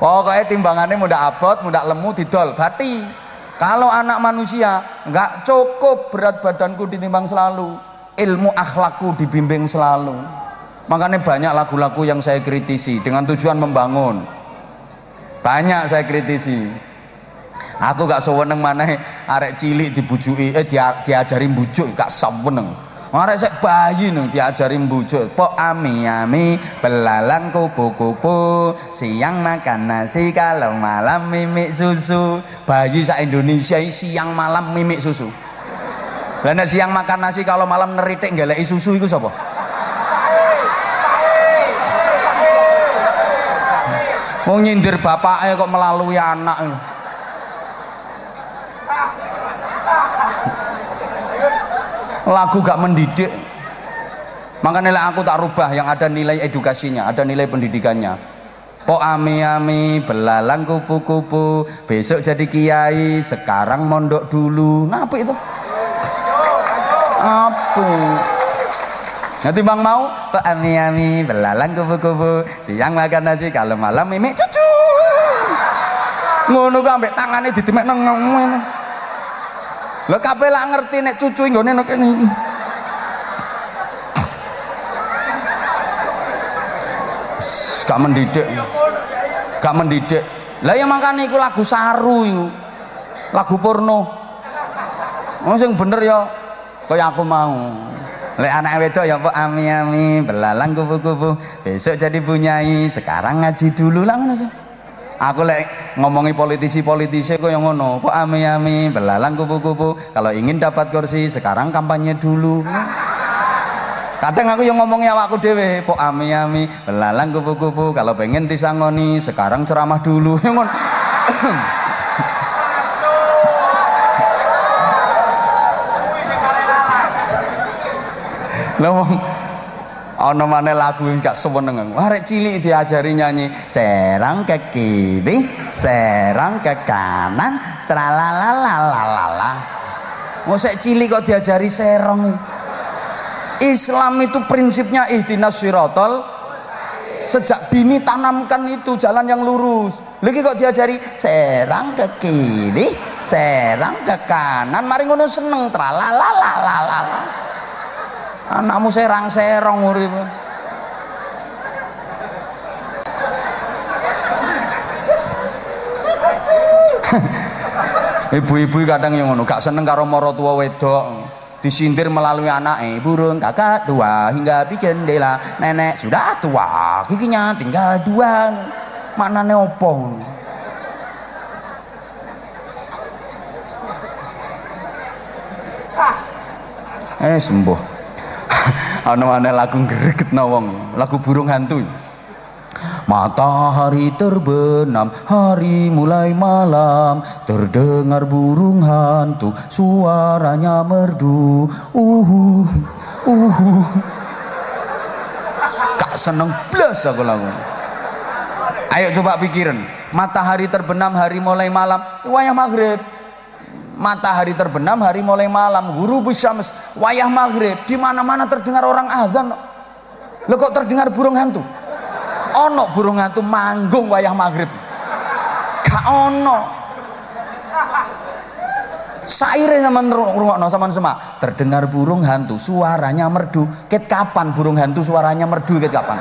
Pokoknya timbangannya mudah abot, mudah lemu didol bati. Kalau anak manusia nggak cukup berat badanku ditimbang selalu ilmu akhlakku dibimbing selalu makanya banyak lagu-lagu yang saya kritisi dengan tujuan membangun banyak saya kritisi aku gak seweneng mana arek cilik dibujui eh dia, diajari bujuk gak seweneng Arek sek bayi nih diajari bujuk. Pok ami ami belalang kupu kupu. Siang makan nasi kalau malam mimik susu. Bayi sa Indonesia siang malam mimik susu. Lah siang makan nasi kalau malam neritik ngeleki susu iku sapa? Wong nyindir bapaknya kok melalui anak. lagu gak mendidik. Makanya aku tak rubah yang ada nilai edukasinya ada nilai pendidikannya. Po ami ami belalang kupu kupu besok jadi kiai sekarang mondok dulu. Nah apa itu? Apa nanti bang mau Po ami ami belalang kupu siang makan nasi kalau malam mimik cucu ngono kok ambek tangane ditimek nang ngene Lah kabeh lak ngerti nek cucu nggone nek kene. Gak mendidik. Gak mendidik. Lah ya makane iku lagu saru iku. Lagu porno. Wong sing bener ya kaya aku mau. Lek anak wedok ya Pak ami ami belalang kupu-kupu. Besok jadi bunyai sekarang ngaji dulu lah ngono aku lek ngomongi politisi-politisi kok yang ngono pak ami-ami belalang kupu-kupu. Kalau ingin dapat kursi sekarang kampanye dulu. Kadang aku yang ngomongi awakku dewe pak ami-ami belalang kupu-kupu. Kalau pengen disangoni sekarang ceramah dulu yang ngono Lah ana maneh lagu gak seweneng arek cilik diajari nyanyi serang ke kiri serang ke kanan tralalalala Mosek cilik kok diajari serong? Islam itu prinsipnya ihdinas sirotol sejak dini tanamkan itu jalan yang lurus. Lagi kok diajari serang ke kiri serang ke kanan. Mari ngono seneng tralalalala anakmu serang-serong urip ibu-ibu kadang yang ngono gak seneng karo moro tua wedok. Disindir melalui anaknya burung kakak tua hingga bikin jendela nenek sudah tua giginya tinggal dua. Mana opong eh sembuh ana ana lagu greget wong lagu burung hantu. Matahari terbenam, hari mulai malam. Terdengar burung hantu, suaranya merdu. Uhu, uhu. Kak seneng blas aku lagu. Ayo coba pikirin. Matahari terbenam, hari mulai malam. Wayah maghrib matahari terbenam hari mulai malam guru syams wayah maghrib di mana mana terdengar orang azan. Lo kok terdengar burung hantu? Ono burung hantu manggung wayah maghrib. Gak ono. Saire zaman no sama semua terdengar burung hantu suaranya merdu. Ket kapan burung hantu suaranya merdu ket kapan?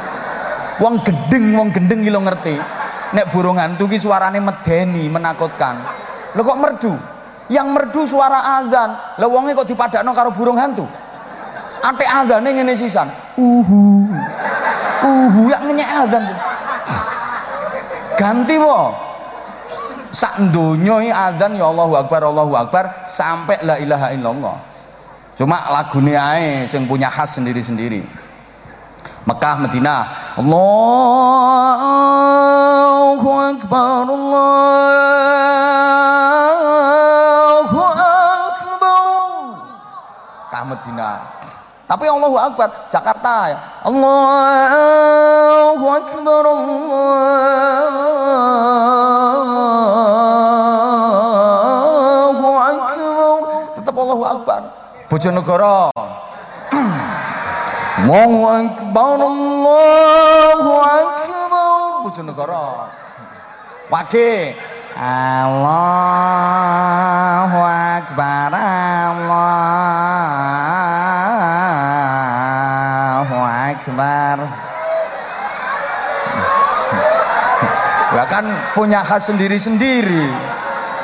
Wong gendeng wong gendeng lo ngerti. Nek burung hantu ki suarane medeni menakutkan. Lo kok merdu yang merdu suara azan. Wonge kok dipadakno karo burung hantu? Ate azane ngene sisan. Uhu. Uhu yang ngenyek azan. Ganti wo. Sak donya azan ya Allahu akbar Allahu akbar sampai la ilaha illallah. Cuma lagune ae sing punya khas sendiri-sendiri Mekah Madinah Allahu akbar Allah Madinah tapi Allahu Akbar Jakarta ya. Allahu Akbar Allahu Akbar. Tetap Allahu Akbar. Bojonegoro Allahu akbar Allahu akbar. Bojonegoro. Pakai Allahu akbar Allahu akbar. Lah kan punya khas sendiri-sendiri.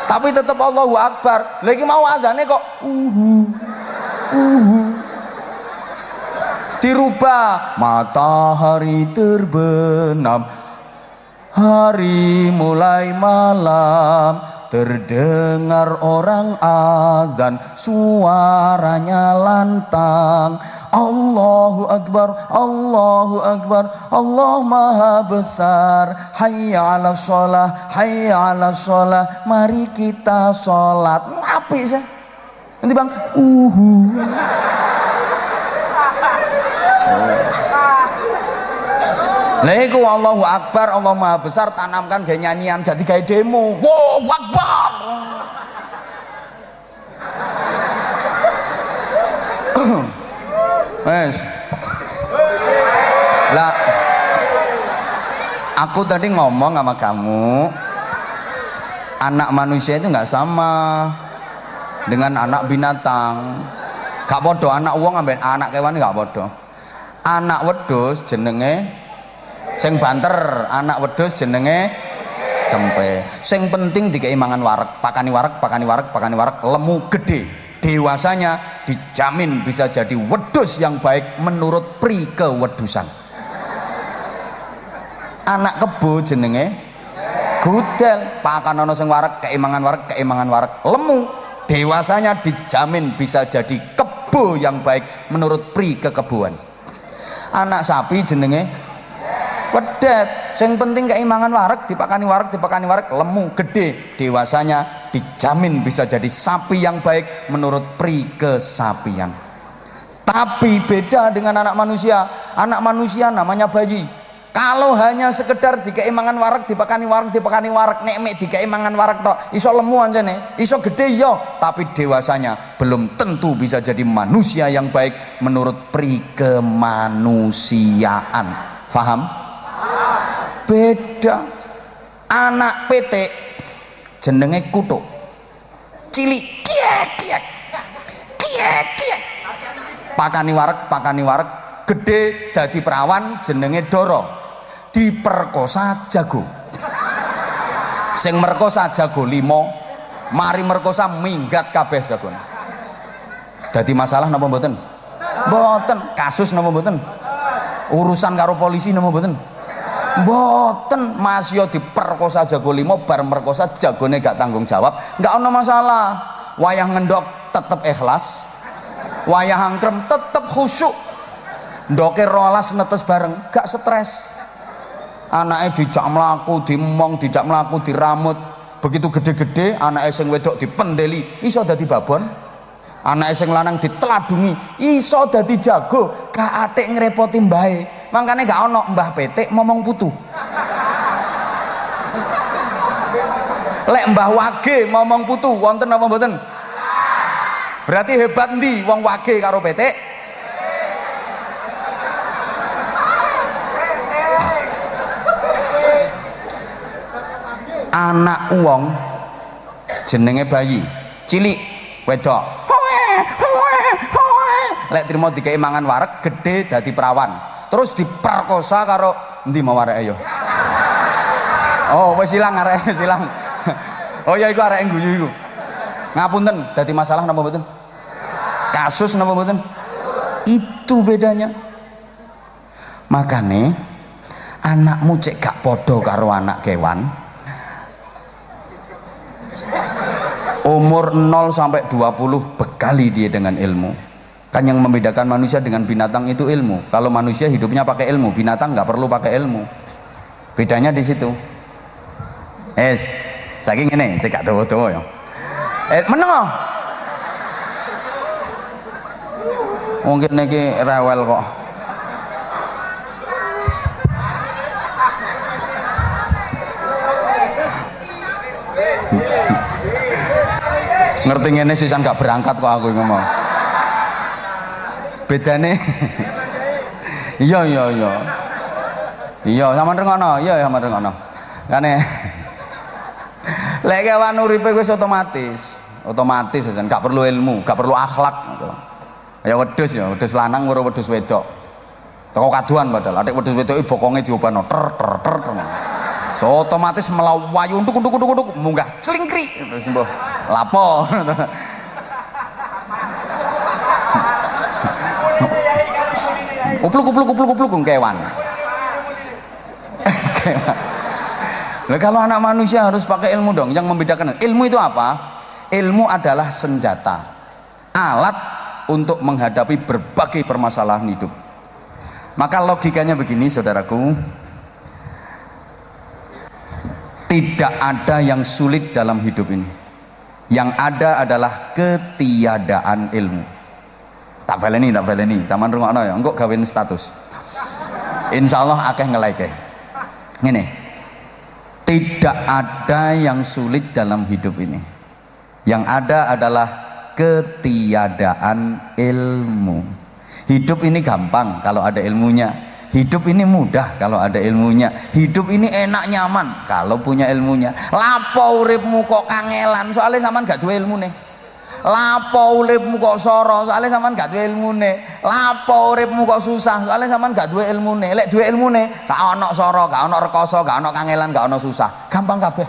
Tapi tetap Allahu akbar. Lagi mau adanya kok uhu uhu. Dirubah matahari terbenam. Hari mulai malam terdengar orang azan suaranya lantang. Allahu Akbar Allahu Akbar Allah maha besar. Hayya ala sholah hayya ala sholah mari kita sholat. Api sih? Nanti bang uhu Lha Allahu Akbar, Allah Maha Besar tanamkan gaya nyanyian jadi gaya demo. Wow, Akbar. Wes. Lah aku tadi ngomong sama kamu anak manusia itu nggak sama dengan anak binatang. Gak bodoh anak uang ambil anak kewan gak bodoh. Anak wedus jenenge sing banter, anak wedus jenenge cempe. Sing penting dikei mangan warek, pakani warek, pakani warek, pakani warek, lemu gede dewasanya dijamin bisa jadi wedus yang baik menurut pri kewedusan anak kebo jenenge gudel. Pakan ono sing warak keimangan warak keimangan warak lemu. Dewasanya dijamin bisa jadi kebo yang baik menurut pri kekebuan anak sapi jenenge? Wedet. Sing penting keimangan warak dipakani warak dipakani warak lemu gede. Dewasanya dijamin bisa jadi sapi yang baik menurut pri kesapian. Tapi beda dengan anak manusia. Anak manusia namanya bayi kalau hanya sekedar di keimangan warak dipakani warak dipakani warak nek di keimangan warak tok iso lemu nih iso gede yo tapi dewasanya belum tentu bisa jadi manusia yang baik menurut pri kemanusiaan. Faham? Beda. Anak PT jenenge kutuk. Cilik kiek kiek kiek kiek pakani warak pakani warak gede dadi perawan jenenge doro diperkosa jago sing merkosa jago limo mari merkosa minggat kabeh jago dadi masalah napa mboten mboten kasus napa mboten urusan karo polisi napa mboten Boten masih diperkosa jago limo bar merkosa jagone gak tanggung jawab, nggak ono masalah. Wayah ngendok tetep ikhlas. Wayah angkrem tetep khusyuk. Ndoke rolas netes bareng, gak stres. Anaknya dijak melaku, dimong, dijak melaku, diramut. Begitu gede-gede, anaknya sing wedok dipendeli, iso dadi babon. Anaknya sing lanang diteladungi, iso dadi jago, gak atik ngerepoti mbae makanya gak ono mbah petik ngomong putu. Lek mbah wage ngomong putu wonten apa mboten? Berarti hebat ndi wong wage karo petik anak wong jenenge bayi cilik wedok. Lek trimo dikei mangan wareg gede dadi perawan. Terus diperkosa karo endi mau arek yo? Oh wis silang arek silang oh ya iku arek guyu iku. Ngapunten dadi masalah napa mboten? Kasus napa mboten? Itu bedanya. Makane anakmu cek gak podo karo anak kewan umur 0 sampai 20 bekali dia dengan ilmu Kan yang membedakan manusia dengan binatang itu ilmu. Kalau manusia hidupnya pakai ilmu, binatang nggak perlu pakai ilmu. Bedanya di situ. Es, saking ini cek tuh-tuh ya. Eh, meneng Mungkin niki rewel kok. Ngerti ngene sisan gak berangkat kok aku ngomong. Bedane iya iya iya. Iya sama rengono iya sama rengono kane lek kewan uripe wis otomatis. Otomatis jan gak perlu ilmu gak perlu akhlak. Ya wedhus ya wedhus lanang karo wedhus wedok. Teko kaduan padahal atik wedhus wedok bokonge diobano ter ter ter, ter. So otomatis melawayu untuk untuk untuk untuk munggah celingkri terus lapo upluk upluk upluk upluk kewan Nah, kalau anak manusia harus pakai ilmu dong. Yang membedakan ilmu itu apa? Ilmu adalah senjata, alat untuk menghadapi berbagai permasalahan hidup. Maka logikanya begini, saudaraku. Tidak ada yang sulit dalam hidup ini. Yang ada adalah ketiadaan ilmu. Tak ini, tak ini. Zaman rumah ya, enggak gawin status. Insya Allah akeh ngelike. Ini, tidak ada yang sulit dalam hidup ini. Yang ada adalah ketiadaan ilmu. Hidup ini gampang kalau ada ilmunya. Hidup ini mudah kalau ada ilmunya. Hidup ini enak nyaman kalau punya ilmunya. Lapo uripmu kok kangelan? Soalnya zaman gak duwe ilmu nih. Lapo uripmu kok soro? Soalnya sampean gak duwe ilmune lapo uripmu kok susah? Soalnya sampean gak duwe ilmune lek duwe ilmune gak ono soro gak ono rekoso gak ono kangelan gak ono susah. Gampang kabeh.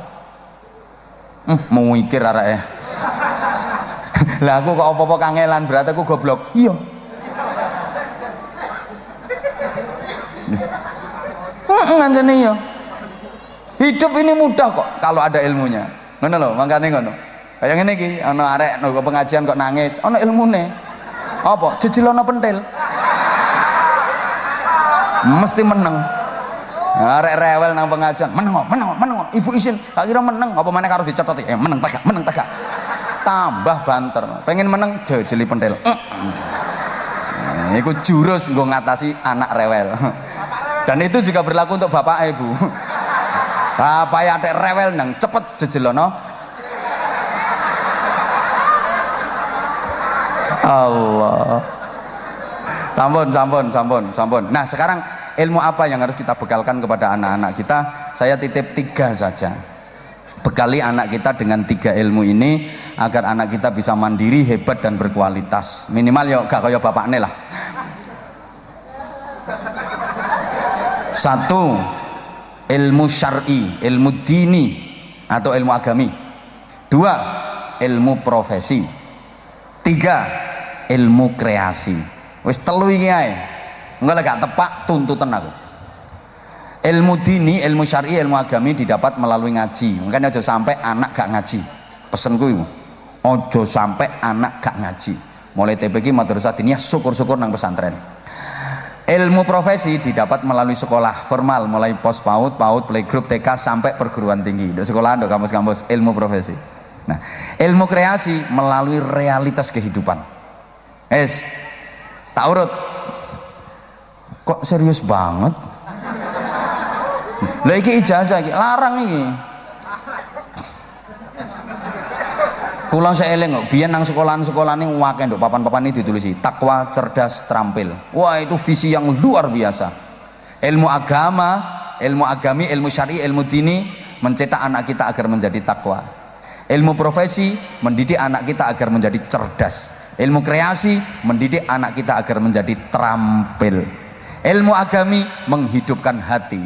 Hmm, mau mikir arek lah aku kok apa-apa kangelan berarti aku goblok. Iya Heeh, ngancene iya. Hidup ini mudah kok kalau ada ilmunya. Ngono lho, makane ngono. Kayak ngene iki ana arek nunggu pengajian kok nangis ana ilmune. Apa? Jejelono pentil. Mesti meneng. Arek rewel nang pengajian meneng meneng meneng ibu isin tak kira meneng. Apa mana karo dicatat eh meneng tegak meneng tegak tambah banter. Pengen meneng jejeli pentil. Nah, itu jurus gue ngatasi anak rewel dan itu juga berlaku untuk bapak ibu. Bapak ya rewel nang cepet jejelono. Allah. Sampun sampun sampun sampun. Nah sekarang ilmu apa yang harus kita bekalkan kepada anak-anak kita? Saya titip tiga saja. Bekali anak kita dengan tiga ilmu ini agar anak kita bisa mandiri hebat dan berkualitas. Minimal ya gak kaya bapaknya lah satu ilmu syar'i ilmu dini atau ilmu agami. Dua ilmu profesi. Tiga ilmu kreasi. Wis telu iki ae. Enggak gak tepak tuntutan aku. Ilmu dini ilmu syari ilmu agami didapat melalui ngaji. Makanya aja sampai anak gak ngaji. Pesenku itu ojo sampai anak gak ngaji. Mulai TPG madrasah diniyah syukur-syukur nang pesantren ilmu profesi didapat melalui sekolah formal mulai pos PAUD, PAUD, playgroup, TK sampai perguruan tinggi di sekolah di kampus-kampus ilmu profesi nah ilmu kreasi melalui realitas kehidupan Es, tak urut. Kok serius banget? Lah iki ijazah larang iki. Kula seeling kok, biyen nang sekolahan-sekolahan ini wakil nduk papan-papan ini ditulisi takwa, cerdas, terampil. Wah, itu visi yang luar biasa. Ilmu agama, ilmu agami, ilmu syar'i, ilmu dini mencetak anak kita agar menjadi takwa. Ilmu profesi mendidik anak kita agar menjadi cerdas ilmu kreasi mendidik anak kita agar menjadi terampil ilmu agami menghidupkan hati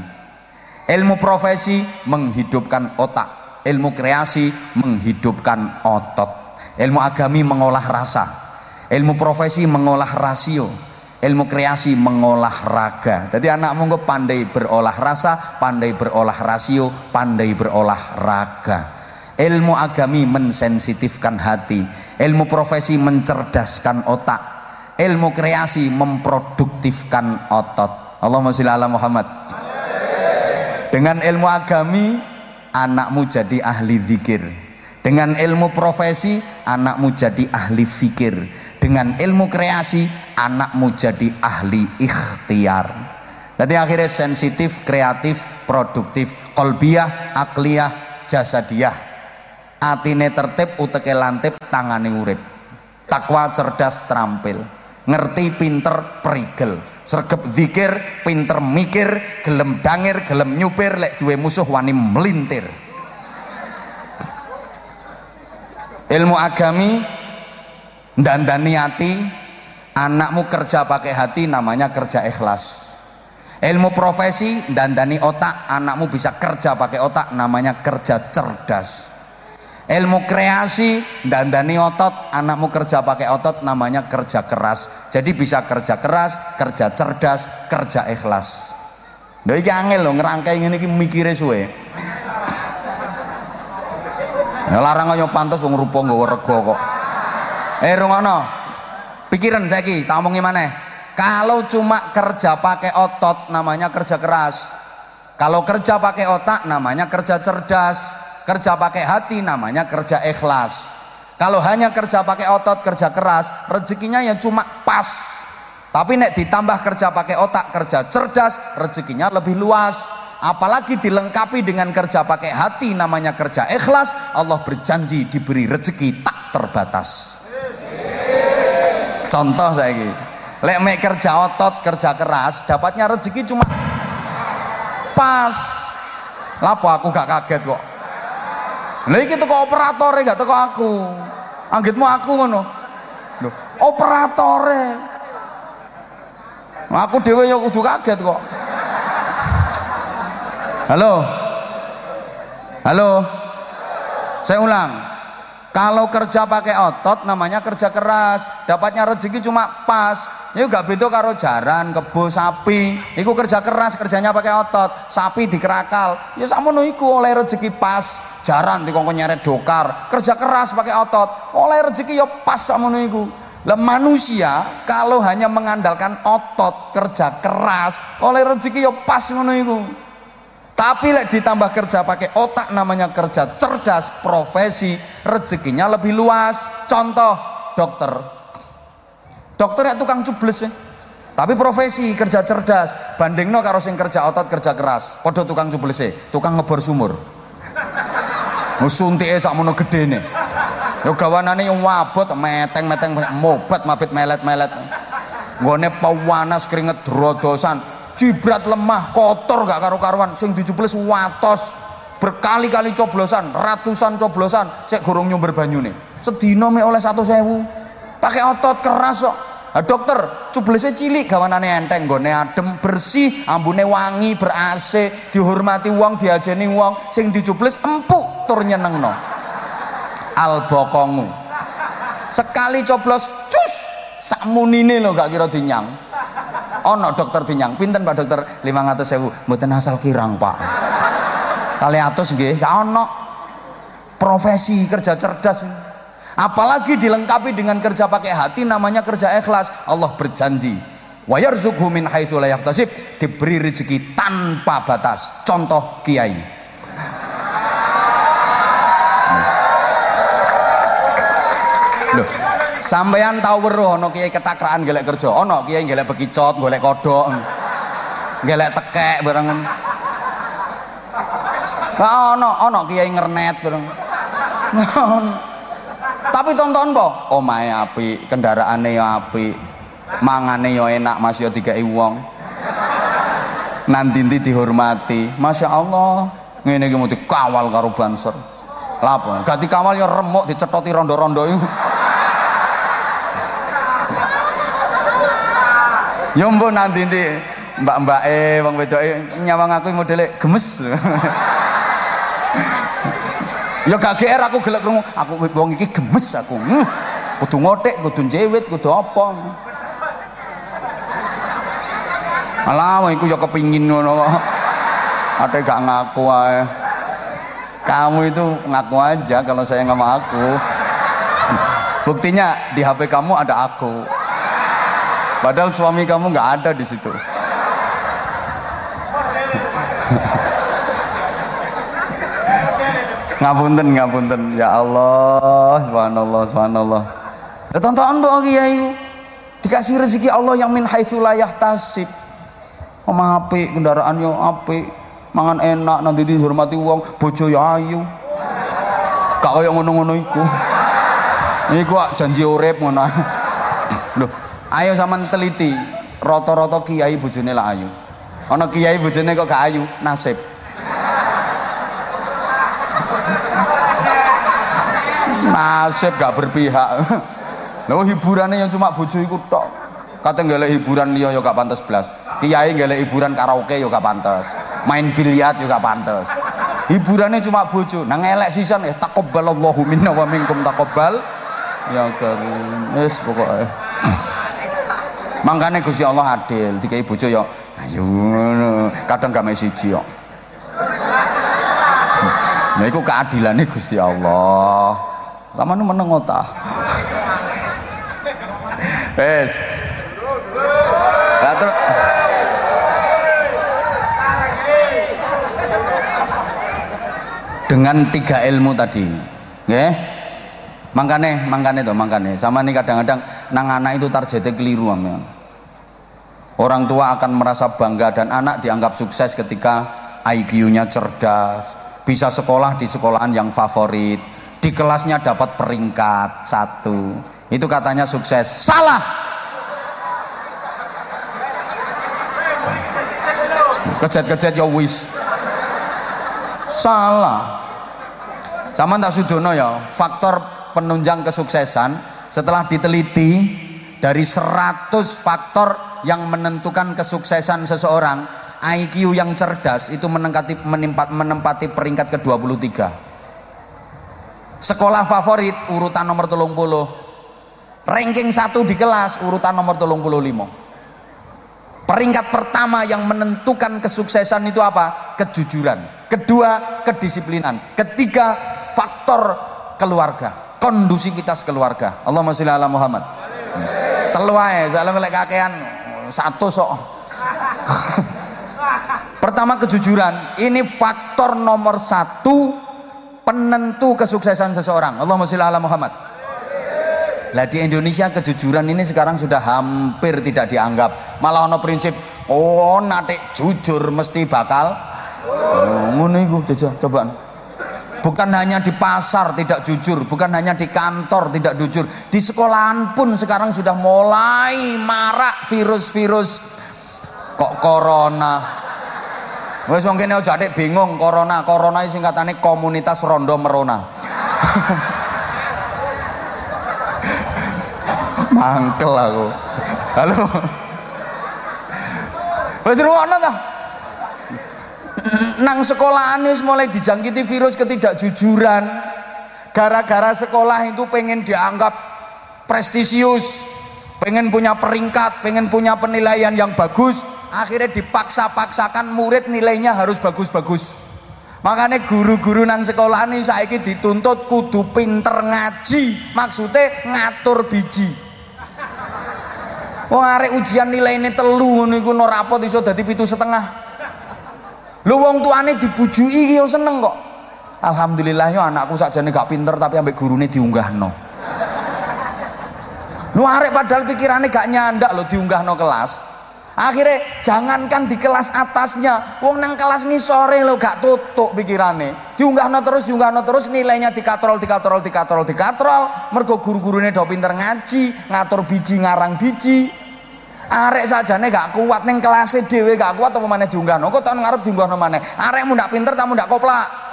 ilmu profesi menghidupkan otak ilmu kreasi menghidupkan otot. Ilmu agami mengolah rasa. Ilmu profesi mengolah rasio. Ilmu kreasi mengolah raga. Jadi anak monggo pandai berolah rasa pandai berolah rasio pandai berolah raga. Ilmu agami mensensitifkan hati. Ilmu profesi mencerdaskan otak. Ilmu kreasi memproduktifkan otot. Allahumma sholli ala Muhammad. Dengan ilmu agami anakmu jadi ahli zikir. Dengan ilmu profesi anakmu jadi ahli fikir dengan ilmu kreasi anakmu jadi ahli ikhtiar. Jadi akhirnya sensitif, kreatif, produktif, kolbiah, akliyah, jasadiyah. Atine tertib uteke lantip tangane urip. Takwa cerdas terampil. Ngerti pinter perigel sergep zikir pinter mikir gelem dangir gelem nyupir lek duwe musuh wani melintir. Ilmu agami dandani hati anakmu kerja pakai hati namanya kerja ikhlas. Ilmu profesi dandani otak anakmu bisa kerja pakai otak namanya kerja cerdas ilmu kreasi dandani otot anakmu kerja pakai otot namanya kerja keras jadi bisa kerja keras kerja cerdas kerja ikhlas Lha iki angel lho ngerangkai ngene iki mikire suwe. Ya larang kaya pantes wong rupa nggawa rega kok. Eh rungono. Pikiran saiki tak omongi maneh. Kalau cuma kerja pakai otot namanya kerja keras. Kalau kerja pakai otak namanya kerja cerdas. Kerja pakai hati namanya kerja ikhlas. Kalau hanya kerja pakai otot, kerja keras, rezekinya ya cuma pas. Tapi nek ditambah kerja pakai otak, kerja cerdas, rezekinya lebih luas. Apalagi dilengkapi dengan kerja pakai hati namanya kerja ikhlas, Allah berjanji diberi rezeki tak terbatas. Contoh saya gitu lek kerja otot kerja keras dapatnya rezeki cuma pas lapo aku gak kaget kok lha iki teko operatore gak teko aku anggitmu aku ngono lho operatore aku dhewe ya kudu kaget kok halo halo saya ulang kalau kerja pakai otot namanya kerja keras, dapatnya rezeki cuma pas. Ini gak beda karo jaran, kebo, sapi. Iku kerja keras, kerjanya pakai otot. Sapi dikerakal. Ya sama iku oleh rezeki pas. Jaran dikongkon nyeret dokar. Kerja keras pakai otot. Oleh rezeki ya pas sama iku. Lah manusia kalau hanya mengandalkan otot kerja keras, oleh rezeki ya pas ngono iku. Tapi lek ditambah kerja pakai otak namanya kerja cerdas, profesi, rezekinya lebih luas. Contoh dokter. Dokter ya tukang cubles ya. Tapi profesi kerja cerdas, bandingno karo sing kerja otot kerja keras. Padha tukang cubles ya, tukang ngebor sumur. Musuntike sakmono gedene. Yo gawanane yang wabot meteng-meteng mobat mabit melet-melet. Nggone pawanas keringet drodosan. Jibrat lemah kotor gak karu-karuan. Sing dijuples watos. Berkali-kali coblosan ratusan coblosan. Saya gorong nyumber nih. Sedino me oleh sewu. Pakai otot keras kok. nah, dokter cublesnya cilik gawanane enteng gone adem bersih ambune wangi ber AC dihormati uang diajeni uang sing dicubles empuk tur nyeneng no albokongu. Sekali coblos cus sakmunine lo gak kira dinyang. Ono dokter dinyang. Pinten Pak dokter? 500 sewu mboten asal kirang Pak. Kali atus nggih. Gak ono. Profesi kerja cerdas apalagi dilengkapi dengan kerja pakai hati namanya kerja ikhlas. Allah berjanji min diberi rezeki tanpa batas. Contoh kiai. Loh, sampean tau weruh ana kiai ketakraan golek kerja? Ana kiai golek bekicot golek kodok golek tekek bareng. Ana ana kiai ngernet bareng tapi tonton po omahe apik kendaraane ya apik mangane ya enak masih ya digawe wong. Nanti dihormati. Masya Allah. Ngene iki dikawal karo banser. Lapo gak dikawal ya remuk dicetoti rondo-rondo ya mbok nanti nanti mbak-mbak eh wong wedok nyawang aku modele gemes ya gak GR aku gelek krungu aku wong iki gemes aku hmm, kudu ngotek kudu jewit kudu apa Alah, iku ya kepingin ngono kok. Ate gak ngaku ae. Kamu itu ngaku aja kalau saya nggak mau aku. Buktinya di HP kamu ada aku. Padahal suami kamu nggak ada di situ. ngapunten ngapunten. Ya Allah subhanallah subhanallah. Ya tonton mbok kiai dikasih rezeki Allah yang min haitsu la yahtasib. Omah apik kendaraan yo apik. Mangan enak nanti dihormati uang bojo ya ayu. Gak kaya ngono-ngono iku. Iku janji urip ngono. Lho ayo sampean teliti rata-rata kiai bojone lah ayu. Ana kiai bojone kok gak ayu nasib nasib gak berpihak. Lho hiburannya yang cuma bojo iku tok. Kata ngelek hiburan liya ya gak pantas belas kiai ngelek hiburan karaoke yo gak pantes. Main biliar juga pantes. Hiburannya cuma bojo. Nang elek sisan ya takobbalallahu minna wa minkum takobbal ya karim wis pokoke. Makanya Gusti Allah adil dikai bojo ya. Ayo kadang gak siji kok nah itu keadilannya Gusti Allah lama meneng ota. Wes. Lah dengan tiga ilmu tadi ya makanya makanya tuh makanya sama nih kadang-kadang nang anak itu targetnya keliru amin. orang tua akan merasa bangga dan anak dianggap sukses ketika IQ-nya cerdas bisa sekolah di sekolahan yang favorit di kelasnya dapat peringkat satu. Itu katanya sukses. Salah! Kejet-kejet ya wis. Salah. Sama tak sudono ya, faktor penunjang kesuksesan setelah diteliti dari 100 faktor yang menentukan kesuksesan seseorang, IQ yang cerdas itu menempati, menempati, menempati peringkat ke-23. Sekolah favorit urutan nomor 30. Ranking 1 di kelas urutan nomor 35. Peringkat pertama yang menentukan kesuksesan itu apa? Kejujuran. Kedua, kedisiplinan. Ketiga, faktor keluarga kondusivitas keluarga Allahumma sholli ala Muhammad telu ae soalnya melek kakean satu sok pertama kejujuran ini faktor nomor satu penentu kesuksesan seseorang. Allahumma sholli ala Muhammad. Lah di Indonesia kejujuran ini sekarang sudah hampir tidak dianggap. Malah ono prinsip oh nanti jujur mesti bakal. Ngono iku coba. Bukan hanya di pasar tidak jujur bukan hanya di kantor tidak jujur. Di sekolahan pun sekarang sudah mulai marak virus-virus. Kok corona wes wong kene aja bingung corona. Corona singkatannya komunitas rondo merona. Mangkel aku. Halo. Wes ruwono ta? Nang sekolahan mulai dijangkiti virus ketidakjujuran. Gara-gara sekolah itu pengen dianggap prestisius pengen punya peringkat pengen punya penilaian yang bagus akhirnya dipaksa-paksakan murid nilainya harus bagus-bagus makanya guru-guru nang sekolah ini saya dituntut kudu pinter ngaji maksudnya ngatur biji Wong arek ujian nilai ini telu ngono iku no rapot iso dadi pitu setengah Lu wong tuane dibujui yo seneng kok. Alhamdulillah yo anakku sakjane gak pinter tapi ambek gurune diunggahno. Lu arek padahal pikirannya gak nyandak lo diunggahno kelas. Akhirnya jangankan di kelas atasnya, wong nang kelas sore lo gak tutup pikirannya. Diunggahno terus, diunggahno terus nilainya dikatrol, dikatrol, dikatrol, dikatrol. Mergo guru-gurune do pinter ngaji, ngatur biji, ngarang biji arek sajane gak kuat neng kelas dhewe gak kuat apa maneh diunggahno kok tahun ngarep diunggahno maneh arekmu ndak pinter tamu ndak koplak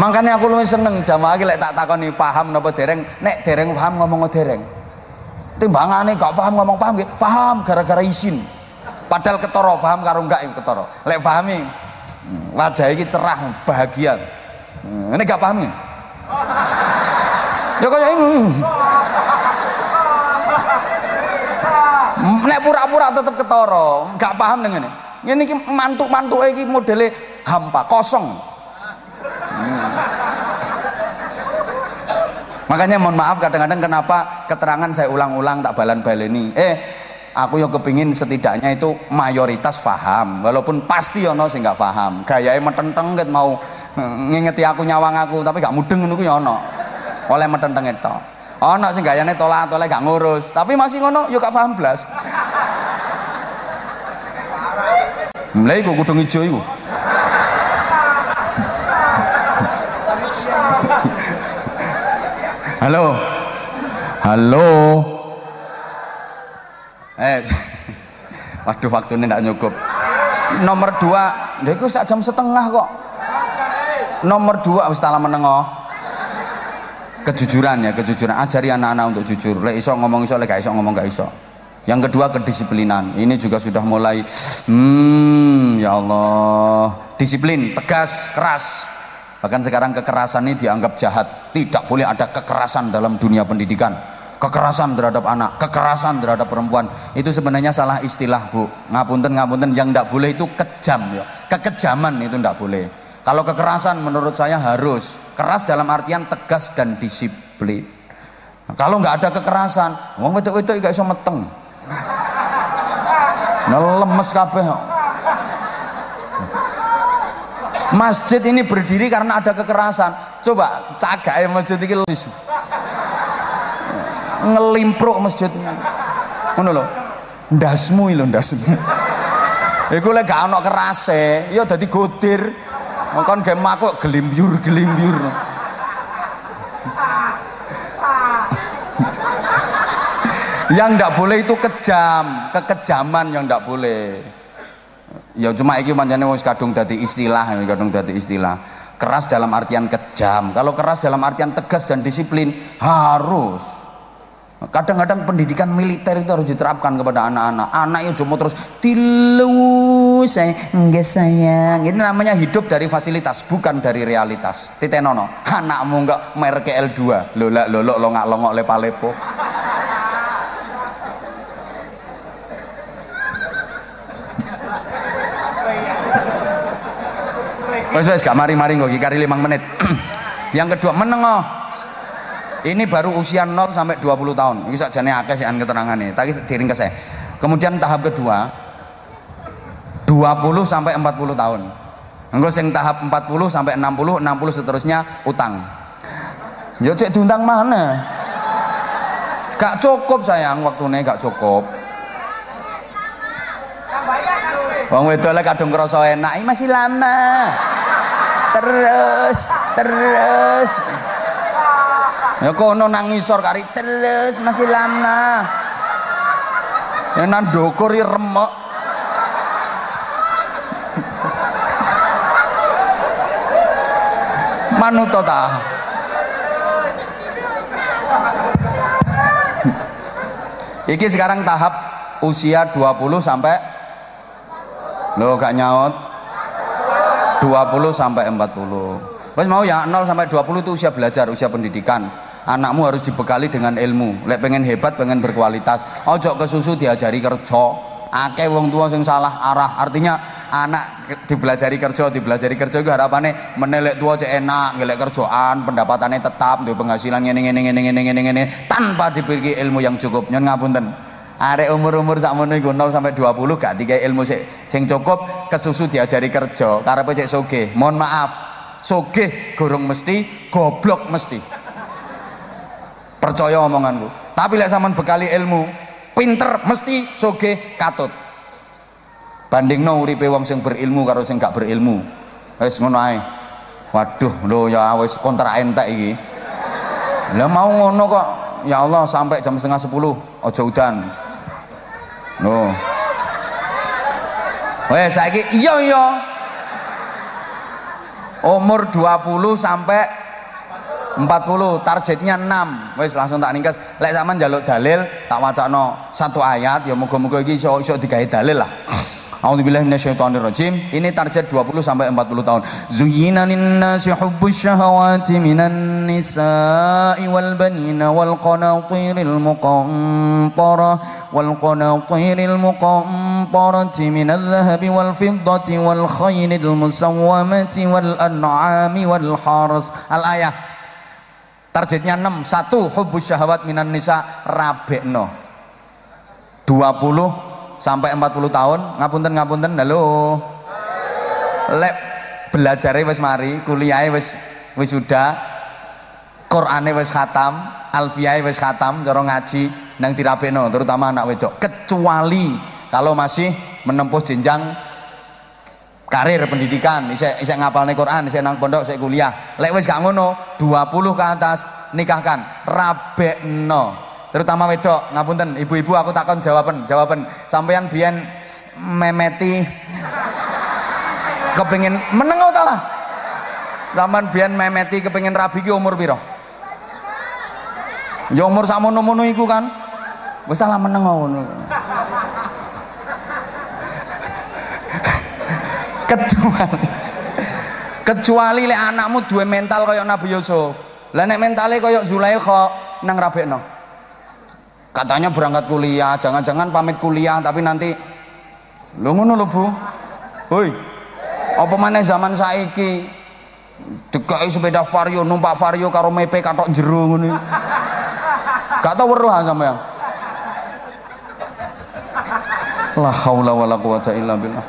makanya aku lebih seneng jamaah lagi tak takoni paham napa dereng. Nek dereng paham ngomong dereng. Timbangane gak paham ngomong paham gak paham gara-gara isin. Padahal ketoro paham karo enggak ketoro lek pahami hmm, wajah ini cerah bahagia. Hmm, ini gak paham ya kaya ini. Nek pura-pura tetep ketara gak paham dengan ini ini mantuk-mantuk iki modele hampa kosong makanya mohon maaf kadang-kadang kenapa keterangan saya ulang-ulang tak balan-baleni. Eh aku yang kepingin setidaknya itu mayoritas paham walaupun pasti ono sih nggak paham gaya metenteng ket mau ngingeti aku nyawang aku tapi gak mudeng ngono ya ono. Oleh metenteng itu ono sing gayane tolak tolak gak ngurus tapi masih ngono yuk gak paham blas. Mulai iku kudu ijo iku halo. Halo. Eh waduh waktunya tidak cukup nomor dua. Ya itu sak jam setengah kok. Nomor dua wis menengok kejujuran ya kejujuran. Ajari anak-anak untuk jujur. Lek iso ngomong iso lek gak iso ngomong gak iso. Yang kedua kedisiplinan. Ini juga sudah mulai hmm ya Allah. Disiplin tegas keras bahkan sekarang kekerasan ini dianggap jahat tidak boleh ada kekerasan dalam dunia pendidikan kekerasan terhadap anak kekerasan terhadap perempuan itu sebenarnya salah istilah bu ngapunten ngapunten yang tidak boleh itu kejam ya kekejaman itu tidak boleh kalau kekerasan menurut saya harus keras dalam artian tegas dan disiplin. Nah, kalau nggak ada kekerasan, wong wedok-wedok gak iso meteng. Nah, lemes kabeh. Masjid ini berdiri karena ada kekerasan. Coba cagak ya masjid ini lisu. Ngelimpruk masjid. Ngono lho. Ndasmu lho ndasmu. Iku lek gak ana kerase, ya dadi godir. Mongkon game aku gelimbyur gelimbyur. yang ndak boleh itu kejam, kekejaman yang ndak boleh. Ya cuma iki pancene wis kadung dadi istilah, kadung dadi istilah. Keras dalam artian kejam. Kalau keras dalam artian tegas dan disiplin harus Kadang-kadang pendidikan militer itu harus diterapkan kepada anak-anak. Anak yang cuma terus tilu saya enggak sayang. Ini namanya hidup dari fasilitas bukan dari realitas. Titenono, anakmu enggak merek L2. Lolak lolok longak longok lepa lepo. Wes wes gak mari-mari kok kari 5 menit. Yang kedua menengah ini baru usia 0 sampai 20 tahun. Ini sakjane akeh sih keterangan nih tapi diring ke saya. Kemudian tahap kedua 20 sampai 40 tahun. Enggak sing tahap 40 sampai 60 60 seterusnya utang. Ya cek diundang mana? Gak cukup sayang waktunya gak cukup. Wong wedok lek kadung krasa enak, masih lama. Terus, terus. Ya kono nang ngisor kari terus masih lama. Ya nang dokor ya remok. Manuto ta. Iki sekarang tahap usia 20 sampai lo gak nyaut 20 sampai 40 Wes mau ya 0 sampai 20 itu usia belajar, usia pendidikan. Anakmu harus dibekali dengan ilmu. Lek pengen hebat pengen berkualitas. Ojo ke susu diajari kerja. Akeh wong tua sing salah arah. Artinya anak dibelajari kerja dibelajari kerja itu harapannya menelek tua cek enak ngelek kerjaan pendapatannya tetap di penghasilan ngene ngene ngene ngene ngene ngene tanpa diberi ilmu yang cukup. Nyon ngapunten. Arek umur-umur sak mono iku 0 sampai 20 gak tiga ilmu sing sing cukup kesusu diajari kerja karepe cek soge mohon maaf soge gorong mesti goblok mesti. Percaya omonganku. Tapi lek sampean bekali ilmu pinter mesti soge katut. Banding no uripe wong sing berilmu karo sing gak berilmu. Wis ngono ae. Waduh lho ya wis kontrak entek iki. Lah mau ngono kok. Ya Allah sampai jam setengah sepuluh. Ojo udan. No wes saiki iya iya. Umur 20 sampai 40 targetnya 6 wis langsung tak ningkes lek zaman jaluk dalil tak wacana satu ayat ya moga-moga iki iso iso digawe dalil lah A'udzubillahi. Ini target 20 sampai 40 tahun. Zuyyina lin-nasi hubbus syahawati minan nisa'i wal banina wal qanatiril muqantara wal qanatiril muqantarati minadh dhahabi wal fiddati wal khaylil musawwamati wal an'ami wal haras. Al-ayah targetnya 6 satu hubus syahwat minan nisa rabekno 20 sampai 40 tahun ngapunten ngapunten halo. Lek belajar wis mari kuliah wis wis sudah. Qur'ane wis khatam alfiyah wis khatam cara ngaji nang dirabekno terutama anak wedok. Kecuali kalau masih menempuh jenjang karir pendidikan. Isek isek ngapalne Quran isek nang pondok isek kuliah. Lek wis gak ngono 20 ke atas nikahkan. Rabekno terutama wedok ngapunten ibu-ibu aku takon jawaban jawaban sampean biyen memeti kepingin meneng ta lah zaman biyen memeti kepingin rabi ki umur piro Ya umur sakmono-mono iku kan. Wis salah meneng ngono. kecuali kecuali lek anakmu duwe mental kaya Nabi Yusuf. Lah nek mentale kaya Zulaikha nang rabekno. Katanya berangkat kuliah, jangan-jangan pamit kuliah tapi nanti lu ngono lho Bu. Hoi. Apa maneh zaman saiki dekai sepeda vario numpak vario karo mepe katok jero ngono. Gak tau weruh sampean. La haula wala quwata illa billah.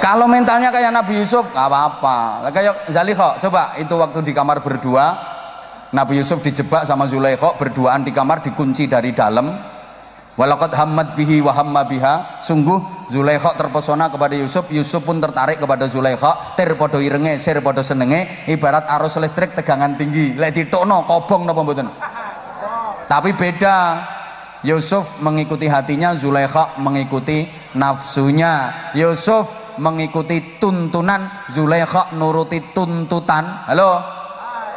Kalau mentalnya kayak Nabi Yusuf, nggak apa-apa. Kayak Zalikho, coba itu waktu di kamar berdua, Nabi Yusuf dijebak sama Zulaikho berduaan di kamar dikunci dari dalam. Walakat hamad bihi wa hamma biha. Sungguh Zulaikho terpesona kepada Yusuf, Yusuf pun tertarik kepada Zulaikho. Ter podo irenge, ser podo senenge, ibarat arus listrik tegangan tinggi. Lek ditokno kobong napa mboten? Tapi beda. Yusuf mengikuti hatinya, Zulaikha mengikuti nafsunya. Yusuf mengikuti tuntunan Zulaikha nuruti tuntutan halo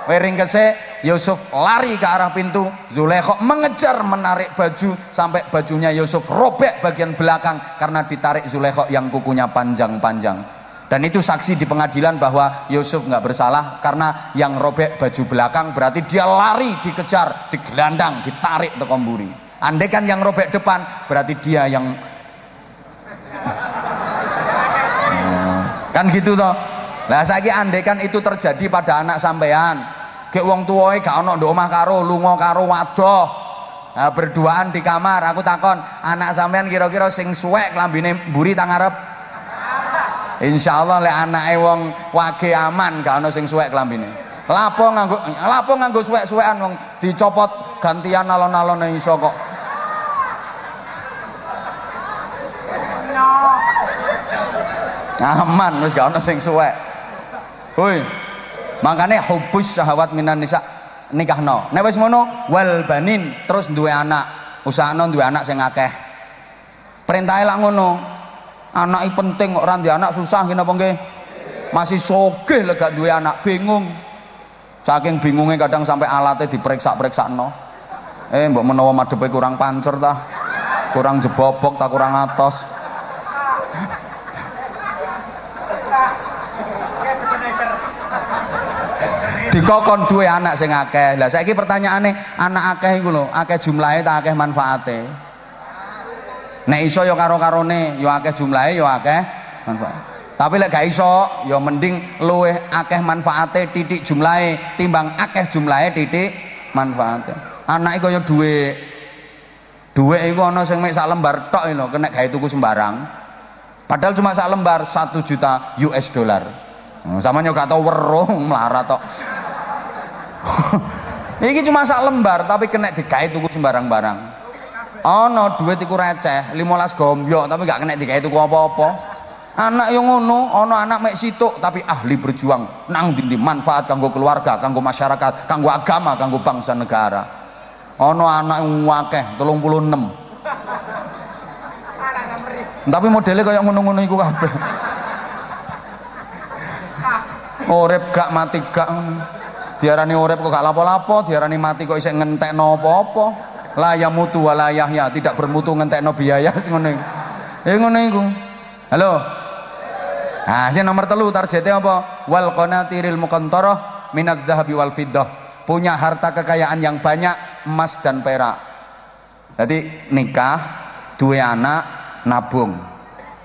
wering kese Yusuf lari ke arah pintu. Zulaikha mengejar menarik baju sampai bajunya Yusuf robek bagian belakang karena ditarik Zulaikha yang kukunya panjang-panjang. Dan itu saksi di pengadilan bahwa Yusuf nggak bersalah karena yang robek baju belakang berarti dia lari dikejar digelandang ditarik ke komburi andai kan yang robek depan berarti dia yang kan gitu toh. Lah saiki andekan itu terjadi pada anak sampean kayak wong tuwae gak ono ndok omah karo lunga karo wadoh nah, berduaan di kamar aku takon anak sampean kira-kira sing suwek klambine mburi tang ngarep? Insyaallah lek anake wong wage aman gak ono sing suwek klambine lapo nganggo lapo nganggo suwek-suwekan wong dicopot gantian alon-alon iso kok. Aman wis gak ono sing suwek. Hoi makanya hubus syahwat minan nisa nikahno. Nek wis ngono wal banin terus duwe anak. Usahano duwe anak sing akeh. Perintahnya lah ngono anak penting kok ora anak susah gini apa nggih? Masih sogeh lega duwe anak bingung. Saking bingungnya kadang sampai alatnya diperiksa-periksa no eh mbok menawa madepe kurang pancer tah kurang jebobok tak kurang atos dikokon duwe anak sing akeh. Lah saiki pertanyaane anak akeh iku lho akeh jumlahe tak akeh manfaate? Nek iso ya karo-karone ya akeh jumlahe ya akeh manfaat. Tapi lek gak iso ya mending luweh akeh manfaate titik jumlahe timbang akeh jumlahe titik manfaate. Anak iku ya duwe duwe iku ana sing mek sak lembar tok lho kena gawe tuku sembarang. Padahal cuma sak lembar 1 juta US dollar. Sama gak tau weruh melarat tok Iki cuma sak lembar tapi kena digawe tuku sembarang barang. Ana duit iku receh, 15 gombyok tapi gak kena digawe tuku apa-apa. Anak yang ngono, ana anak mek situk tapi ahli berjuang nang dindi manfaat kanggo keluarga, kanggo masyarakat, kanggo agama, kanggo bangsa negara. Ana anak yang akeh 36. Tapi modelnya kayak ngono-ngono iku kabeh. Urip gak mati gak diarani urip kok gak lapo-lapo diarani mati kok isek ngentekno apa-apa. La ya mutu wa la yahya tidak bermutu ngentekno biaya sing ngene ya ngono iku. Halo? Nah sing nomor telu targetnya apa? Wal qanatiril muqantarah minadz zahabi wal fiddah. Punya harta kekayaan yang banyak emas dan perak. Jadi nikah dua anak nabung.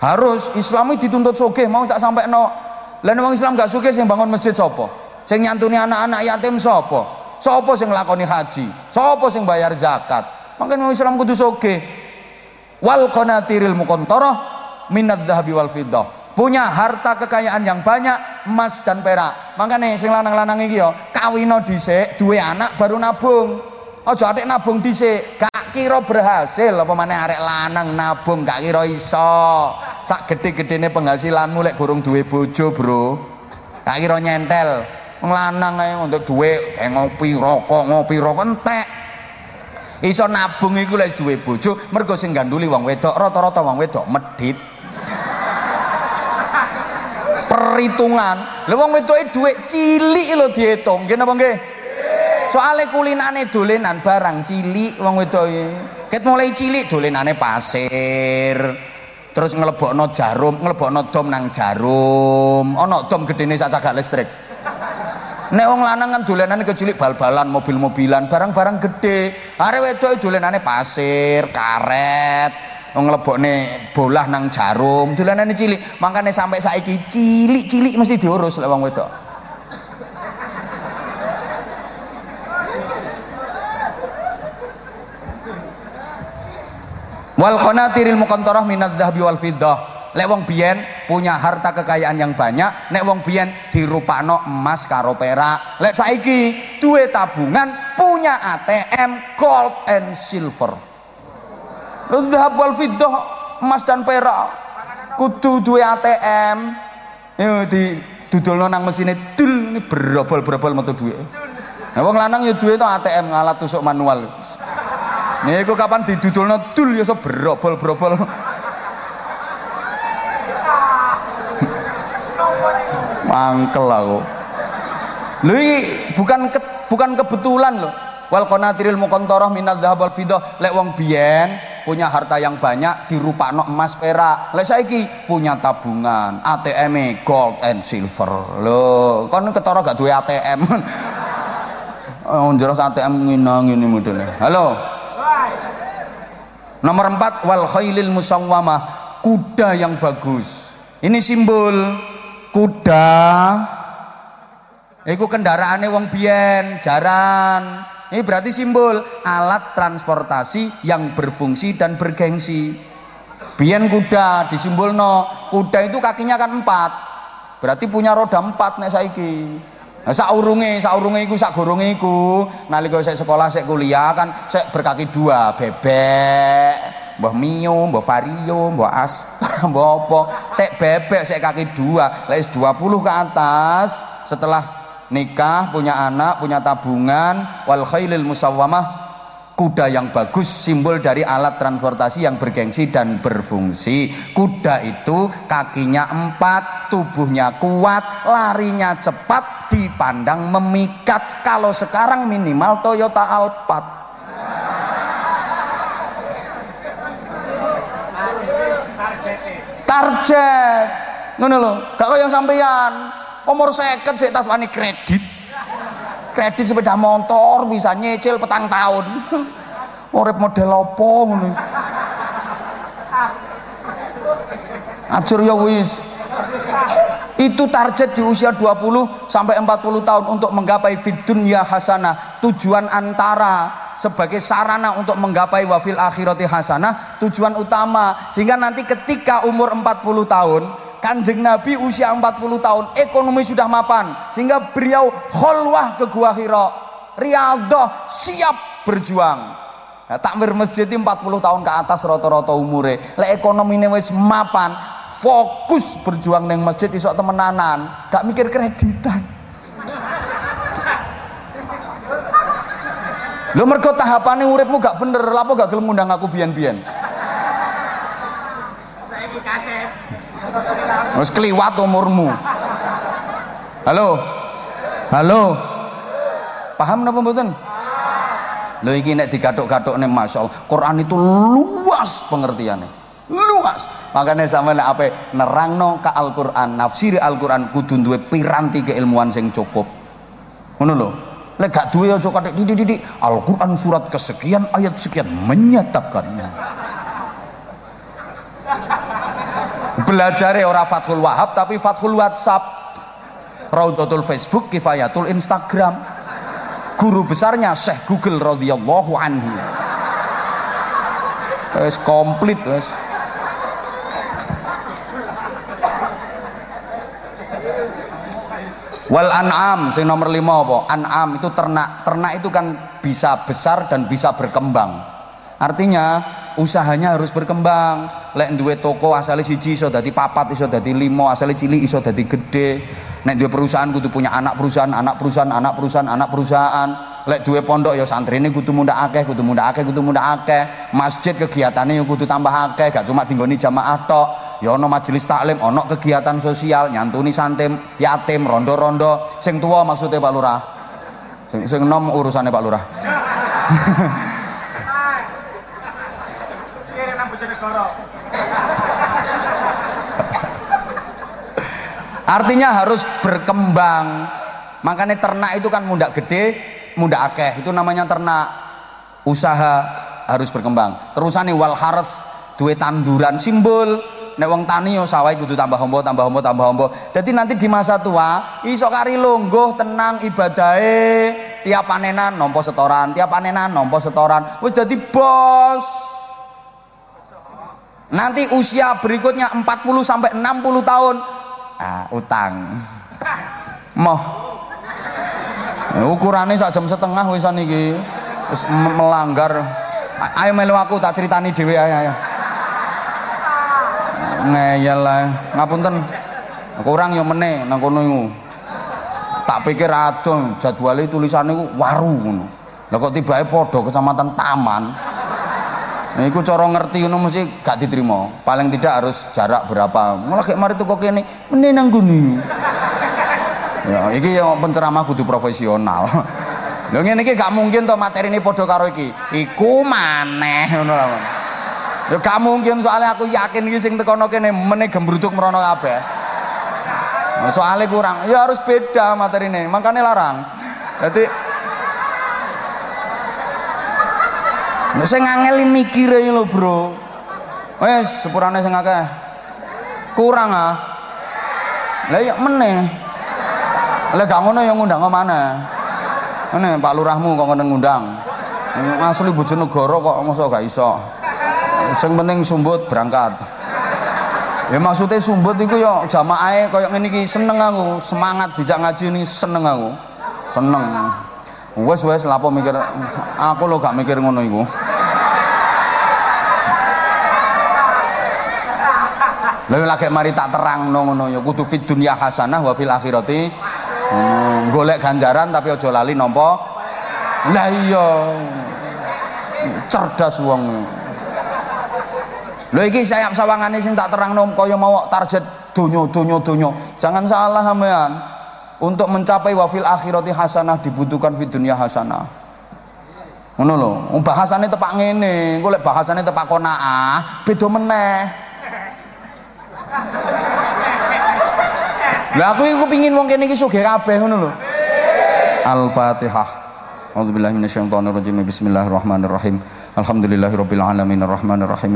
Harus islami dituntut soge mau tak sampai no. Lain orang Islam gak suge sing bangun masjid sopo sing nyantuni anak-anak yatim sapa? Sapa sing nglakoni haji? Sapa sing bayar zakat? Makanya Islam kudu soge wal qanatiril muqantarah minad dhahabi wal fiddah. Punya harta kekayaan yang banyak emas dan perak. Makanya sing lanang-lanang iki yo kawino dhisik duwe anak baru nabung. Aja atik nabung dhisik gak kira berhasil. Apa maneh arek lanang nabung gak kira iso. Sak gede-gedene penghasilanmu lek gurung duwe bojo bro. Gak kira nyentel nglanang ae untuk duit kayak ngopi rokok ngopi rokok entek. Iso nabung iku lek duwe bojo mergo sing ganduli wong wedok rata-rata wong wedok medit perhitungan lha wong wedoke dhuwit cilik lho diitung nggih napa nggih? Soale kulinane dolenan barang cilik wong wedok ket mulai cilik dolenane pasir. Terus ngelebokno jarum ngelebokno dom nang jarum. Ana dom gedene sak cagak listrik nek wong lanang kan dolenane kecilik bal-balan mobil-mobilan barang-barang gede. Arek wedok dolenane pasir karet ngelebokne bolah nang jarum dolenane cilik. Makanya sampai saiki cilik-cilik mesti diurus lek wong wedok. Wal qanatiril muqantarah minadz dzahabi wal fiddah lek wong biyen punya harta kekayaan yang banyak nek wong biyen dirupakno emas karo perak. Lek saiki duwe tabungan punya ATM gold and silver. Zahab wal fiddah emas dan perak. Kudu duwe ATM di dudulno nang mesine dul berobol-berobol metu duwe. Nah, wong lanang ya duwe to ATM ngalat tusuk manual. Niku kapan didudulno dul ya so berobol-berobol. Mangkel aku. Lho bukan ke, bukan kebetulan loh. Wal qanatiril muqantarah minadz dzahab wal fiddah lek wong biyen punya harta yang banyak dirupakno emas perak. Lek saiki punya tabungan, ATM -e gold and silver. Lho, kon ketara gak duwe ATM. Oh, jelas ATM ngina ngene modele. Halo. Nomor empat wal khailil musawwamah kuda yang bagus. Ini simbol kuda. Iku kendaraannya wong biyen, jaran. Ini berarti simbol alat transportasi yang berfungsi dan bergengsi. Biyen kuda no Kuda itu kakinya kan empat. Berarti punya roda empat nek saiki. Nah, saurunge, saurunge iku sak goronge iku, nalika saya sekolah, saya kuliah kan saya berkaki dua, bebek, mbah mio, mbah vario, mbah asta, mbah apa. Saya bebek, saya kaki dua, lek 20 ke atas setelah nikah, punya anak, punya tabungan, wal khailil musawwamah kuda yang bagus simbol dari alat transportasi yang bergengsi dan berfungsi. Kuda itu kakinya empat tubuhnya kuat larinya cepat dipandang memikat. Kalau sekarang minimal Toyota Alphard target ngono lho gak yang sampeyan. Umur seket sik tas wani kredit. Kredit sepeda motor bisa nyicil petang tahun. Urip model apa ngono? Ajur ya wis. Itu target di usia 20 sampai 40 tahun untuk menggapai fit dunya hasanah. Tujuan antara sebagai sarana untuk menggapai wafil akhirati hasanah tujuan utama sehingga nanti ketika umur 40 tahun Kanjeng Nabi usia 40 tahun, ekonomi sudah mapan, sehingga beliau kholwah ke Gua Hira. Riyadhah siap berjuang. Nah, takmir masjid 40 tahun ke atas rata-rata umure. Lek ekonomi wis mapan, fokus berjuang neng masjid isok temenanan, gak mikir kreditan. Lo mergo tahapane uripmu gak bener, lapo gak gelem ngundang aku biyen-biyen. Saiki. Wis kliwat umurmu. Halo. Halo. Paham napa mboten? Lho iki nek digathuk-gathukne masyaallah, Quran itu luas pengertiannya. Luas. Makanya sama nek ape nerangno ke Al-Qur'an, nafsiri Al-Qur'an kudu duwe piranti keilmuan sing cukup. Ngono lho. Lek gak duwe aja kathek didik-didik Al-Qur'an surat kesekian ayat sekian menyatakannya. Belajar ora Fathul Wahab tapi Fathul WhatsApp. Raudatul Facebook Kifayatul Instagram. Guru besarnya Syekh Google radhiyallahu anhu. Wes komplit wes wal an'am sing nomor lima apa? An'am itu ternak. Ternak itu kan bisa besar dan bisa berkembang. Artinya usahanya harus berkembang. Lek duwe toko asale siji iso dadi papat iso dadi limo asale cilik iso dadi gede. Nek duwe perusahaan kudu punya anak perusahaan anak perusahaan anak perusahaan anak perusahaan. Lek duwe pondok ya santrine kudu muda akeh kudu muda akeh kudu muda akeh. Masjid kegiatannya ya kudu tambah akeh gak cuma tinggoni jamaah tok ya ono majelis taklim ono kegiatan sosial nyantuni santem yatim rondo-rondo sing tua maksudnya Pak Lurah sing, sing nom urusannya Pak Lurah Artinya harus berkembang. Makanya ternak itu kan muda gede, muda akeh. Itu namanya ternak. Usaha harus berkembang. Terusane wal harus duwe tanduran simbol. Nek wong tani yo sawah kudu tambah hombo, tambah hombo, tambah hombo. Jadi nanti di masa tua iso kari longgoh, tenang ibadahe, tiap panenan nompo setoran, tiap panenan nompo setoran. Wis jadi bos. Nanti usia berikutnya 40 sampai 60 tahun. Ah, utang. Moh. Ukurannya sak jam setengah wisan iki melanggar. Ayo melu aku tak ceritani dhewe ayo ayo ngeyel lah ngapunten kurang ya meneh nang kono iku tak pikir ado jadwale tulisane iku waru ngono lah kok tibake padha kecamatan Taman Nah, iku cara ngerti ngono mesti gak diterima. Paling tidak harus jarak berapa. Malah kayak mari tuku kene, meneh nang guni. Ya, iki yang penceramah kudu profesional. Lho ngene iki gak mungkin to materi ini padha karo iki. Iku maneh ngono. Ya gak mungkin soalnya aku yakin iki sing tekono kene meneh gembruduk merono kabeh. Nah, soalnya kurang, ya harus beda materi ini, makanya larang. Jadi sing ngangeli mikire lho, Bro. Wes sepurane sing akeh. Kurang ah. Lah ya meneh. Lah gak ngono ya ngundang mana? Ngene Pak Lurahmu kok ngono ngundang. Asli Bojonegoro kok mosok gak iso. Sing penting sumbut berangkat. Ya maksudnya sumbut itu ya jamaah kayak ngene iki seneng aku, semangat dijak ngaji ini seneng aku. Seneng. Wes wes lapo mikir aku lo gak mikir ngono iku. Lha lagi mari tak terang no ngono ya kudu fit dunya hasanah wa fil akhirati hmm, golek ganjaran tapi aja lali nampa lah iya cerdas wong lho iki sayap sawangane sing tak terangno kaya mau target dunyo dunyo dunyo jangan salah sampean untuk mencapai wafil akhirati hasanah dibutuhkan fit dunya hasanah ngono lho bahasane tepak ngene golek bahasane tepak konaah beda meneh Lah aku iku pengin wong kene iki sugih kabeh ngono lho. Al-Fatihah. A'udzubillahi minasyaitonir rajim. Bismillahirrahmanirrahim. Alhamdulillahirabbil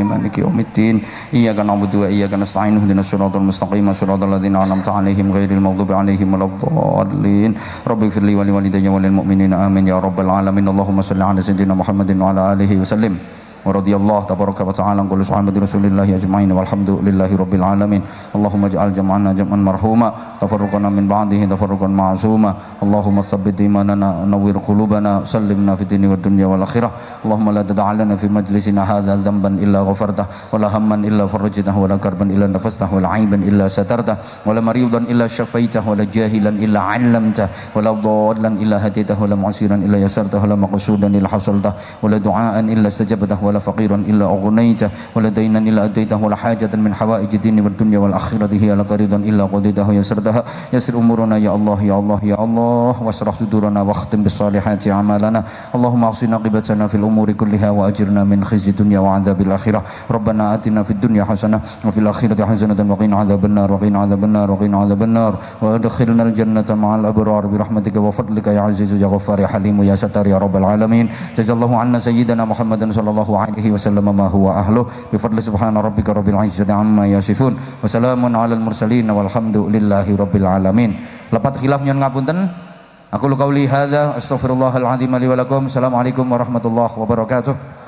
maliki yaumiddin. Iyyaka na'budu wa iyyaka nasta'in ihdinas siratal mustaqim siratal ladzina an'amta 'alaihim ghairil maghdubi 'alaihim waladdallin. Rabbi ighfirli wa liwalidayya wa lil amin ya rabbal alamin. Allahumma shalli 'ala sayyidina Muhammadin wa 'ala alihi wa sallim. ورضي الله تبارك وتعالى عن كل صحابة رسول الله أجمعين والحمد لله رب العالمين اللهم اجعل جمعنا جمعا مرحوما تفرقنا من بعده تفرقا معصوما اللهم ثبت إيماننا نور قلوبنا سلمنا في الدين والدنيا والآخرة اللهم لا تدع لنا في مجلسنا هذا ذنبا إلا غفرته ولا هما إلا فرجته ولا كربا إلا نفسته ولا عيبا إلا سترته ولا مريضا إلا شفيته ولا جاهلا إلا علمته ولا ضالا إلا هديته ولا معسيرا إلا يسرته ولا مقصودا إلا حصلته ولا دعاء إلا استجبته ولا فقيرا إلا أغنيته ولا دينا إلا أديته ولا حاجة من حوائج الدين والدنيا والآخرة هي لك رضا إلا قضيته. يسرتها يسر أمورنا يا الله يا الله يا الله. واشرح صدورنا واختم بالصالحات أعمالنا. اللهم أغسنا قبتنا في الأمور كلها وأجرنا من خزي الدنيا وعذاب الآخرة. ربنا آتنا في الدنيا حسنة وفي الآخرة حسنة وقنا عذاب النار وقنا عذاب النار وقنا عذاب النار. وأدخلنا الجنة مع الأبرار برحمتك وفضلك يا عزيز يا غفار يا حليم يا ستار يا رب العالمين. جزا الله عنا سيدنا محمد صلى الله عليه alihi wasallam ma huwa ahlu bi fadli subhana rabbika rabbil izzati amma yasifun wa salamun alal mursalin walhamdulillahi rabbil alamin lepat khilaf nyon ngapunten aku lu qauli hadza. Astaghfirullahal azim li wa lakum. Assalamualaikum warahmatullahi wabarakatuh.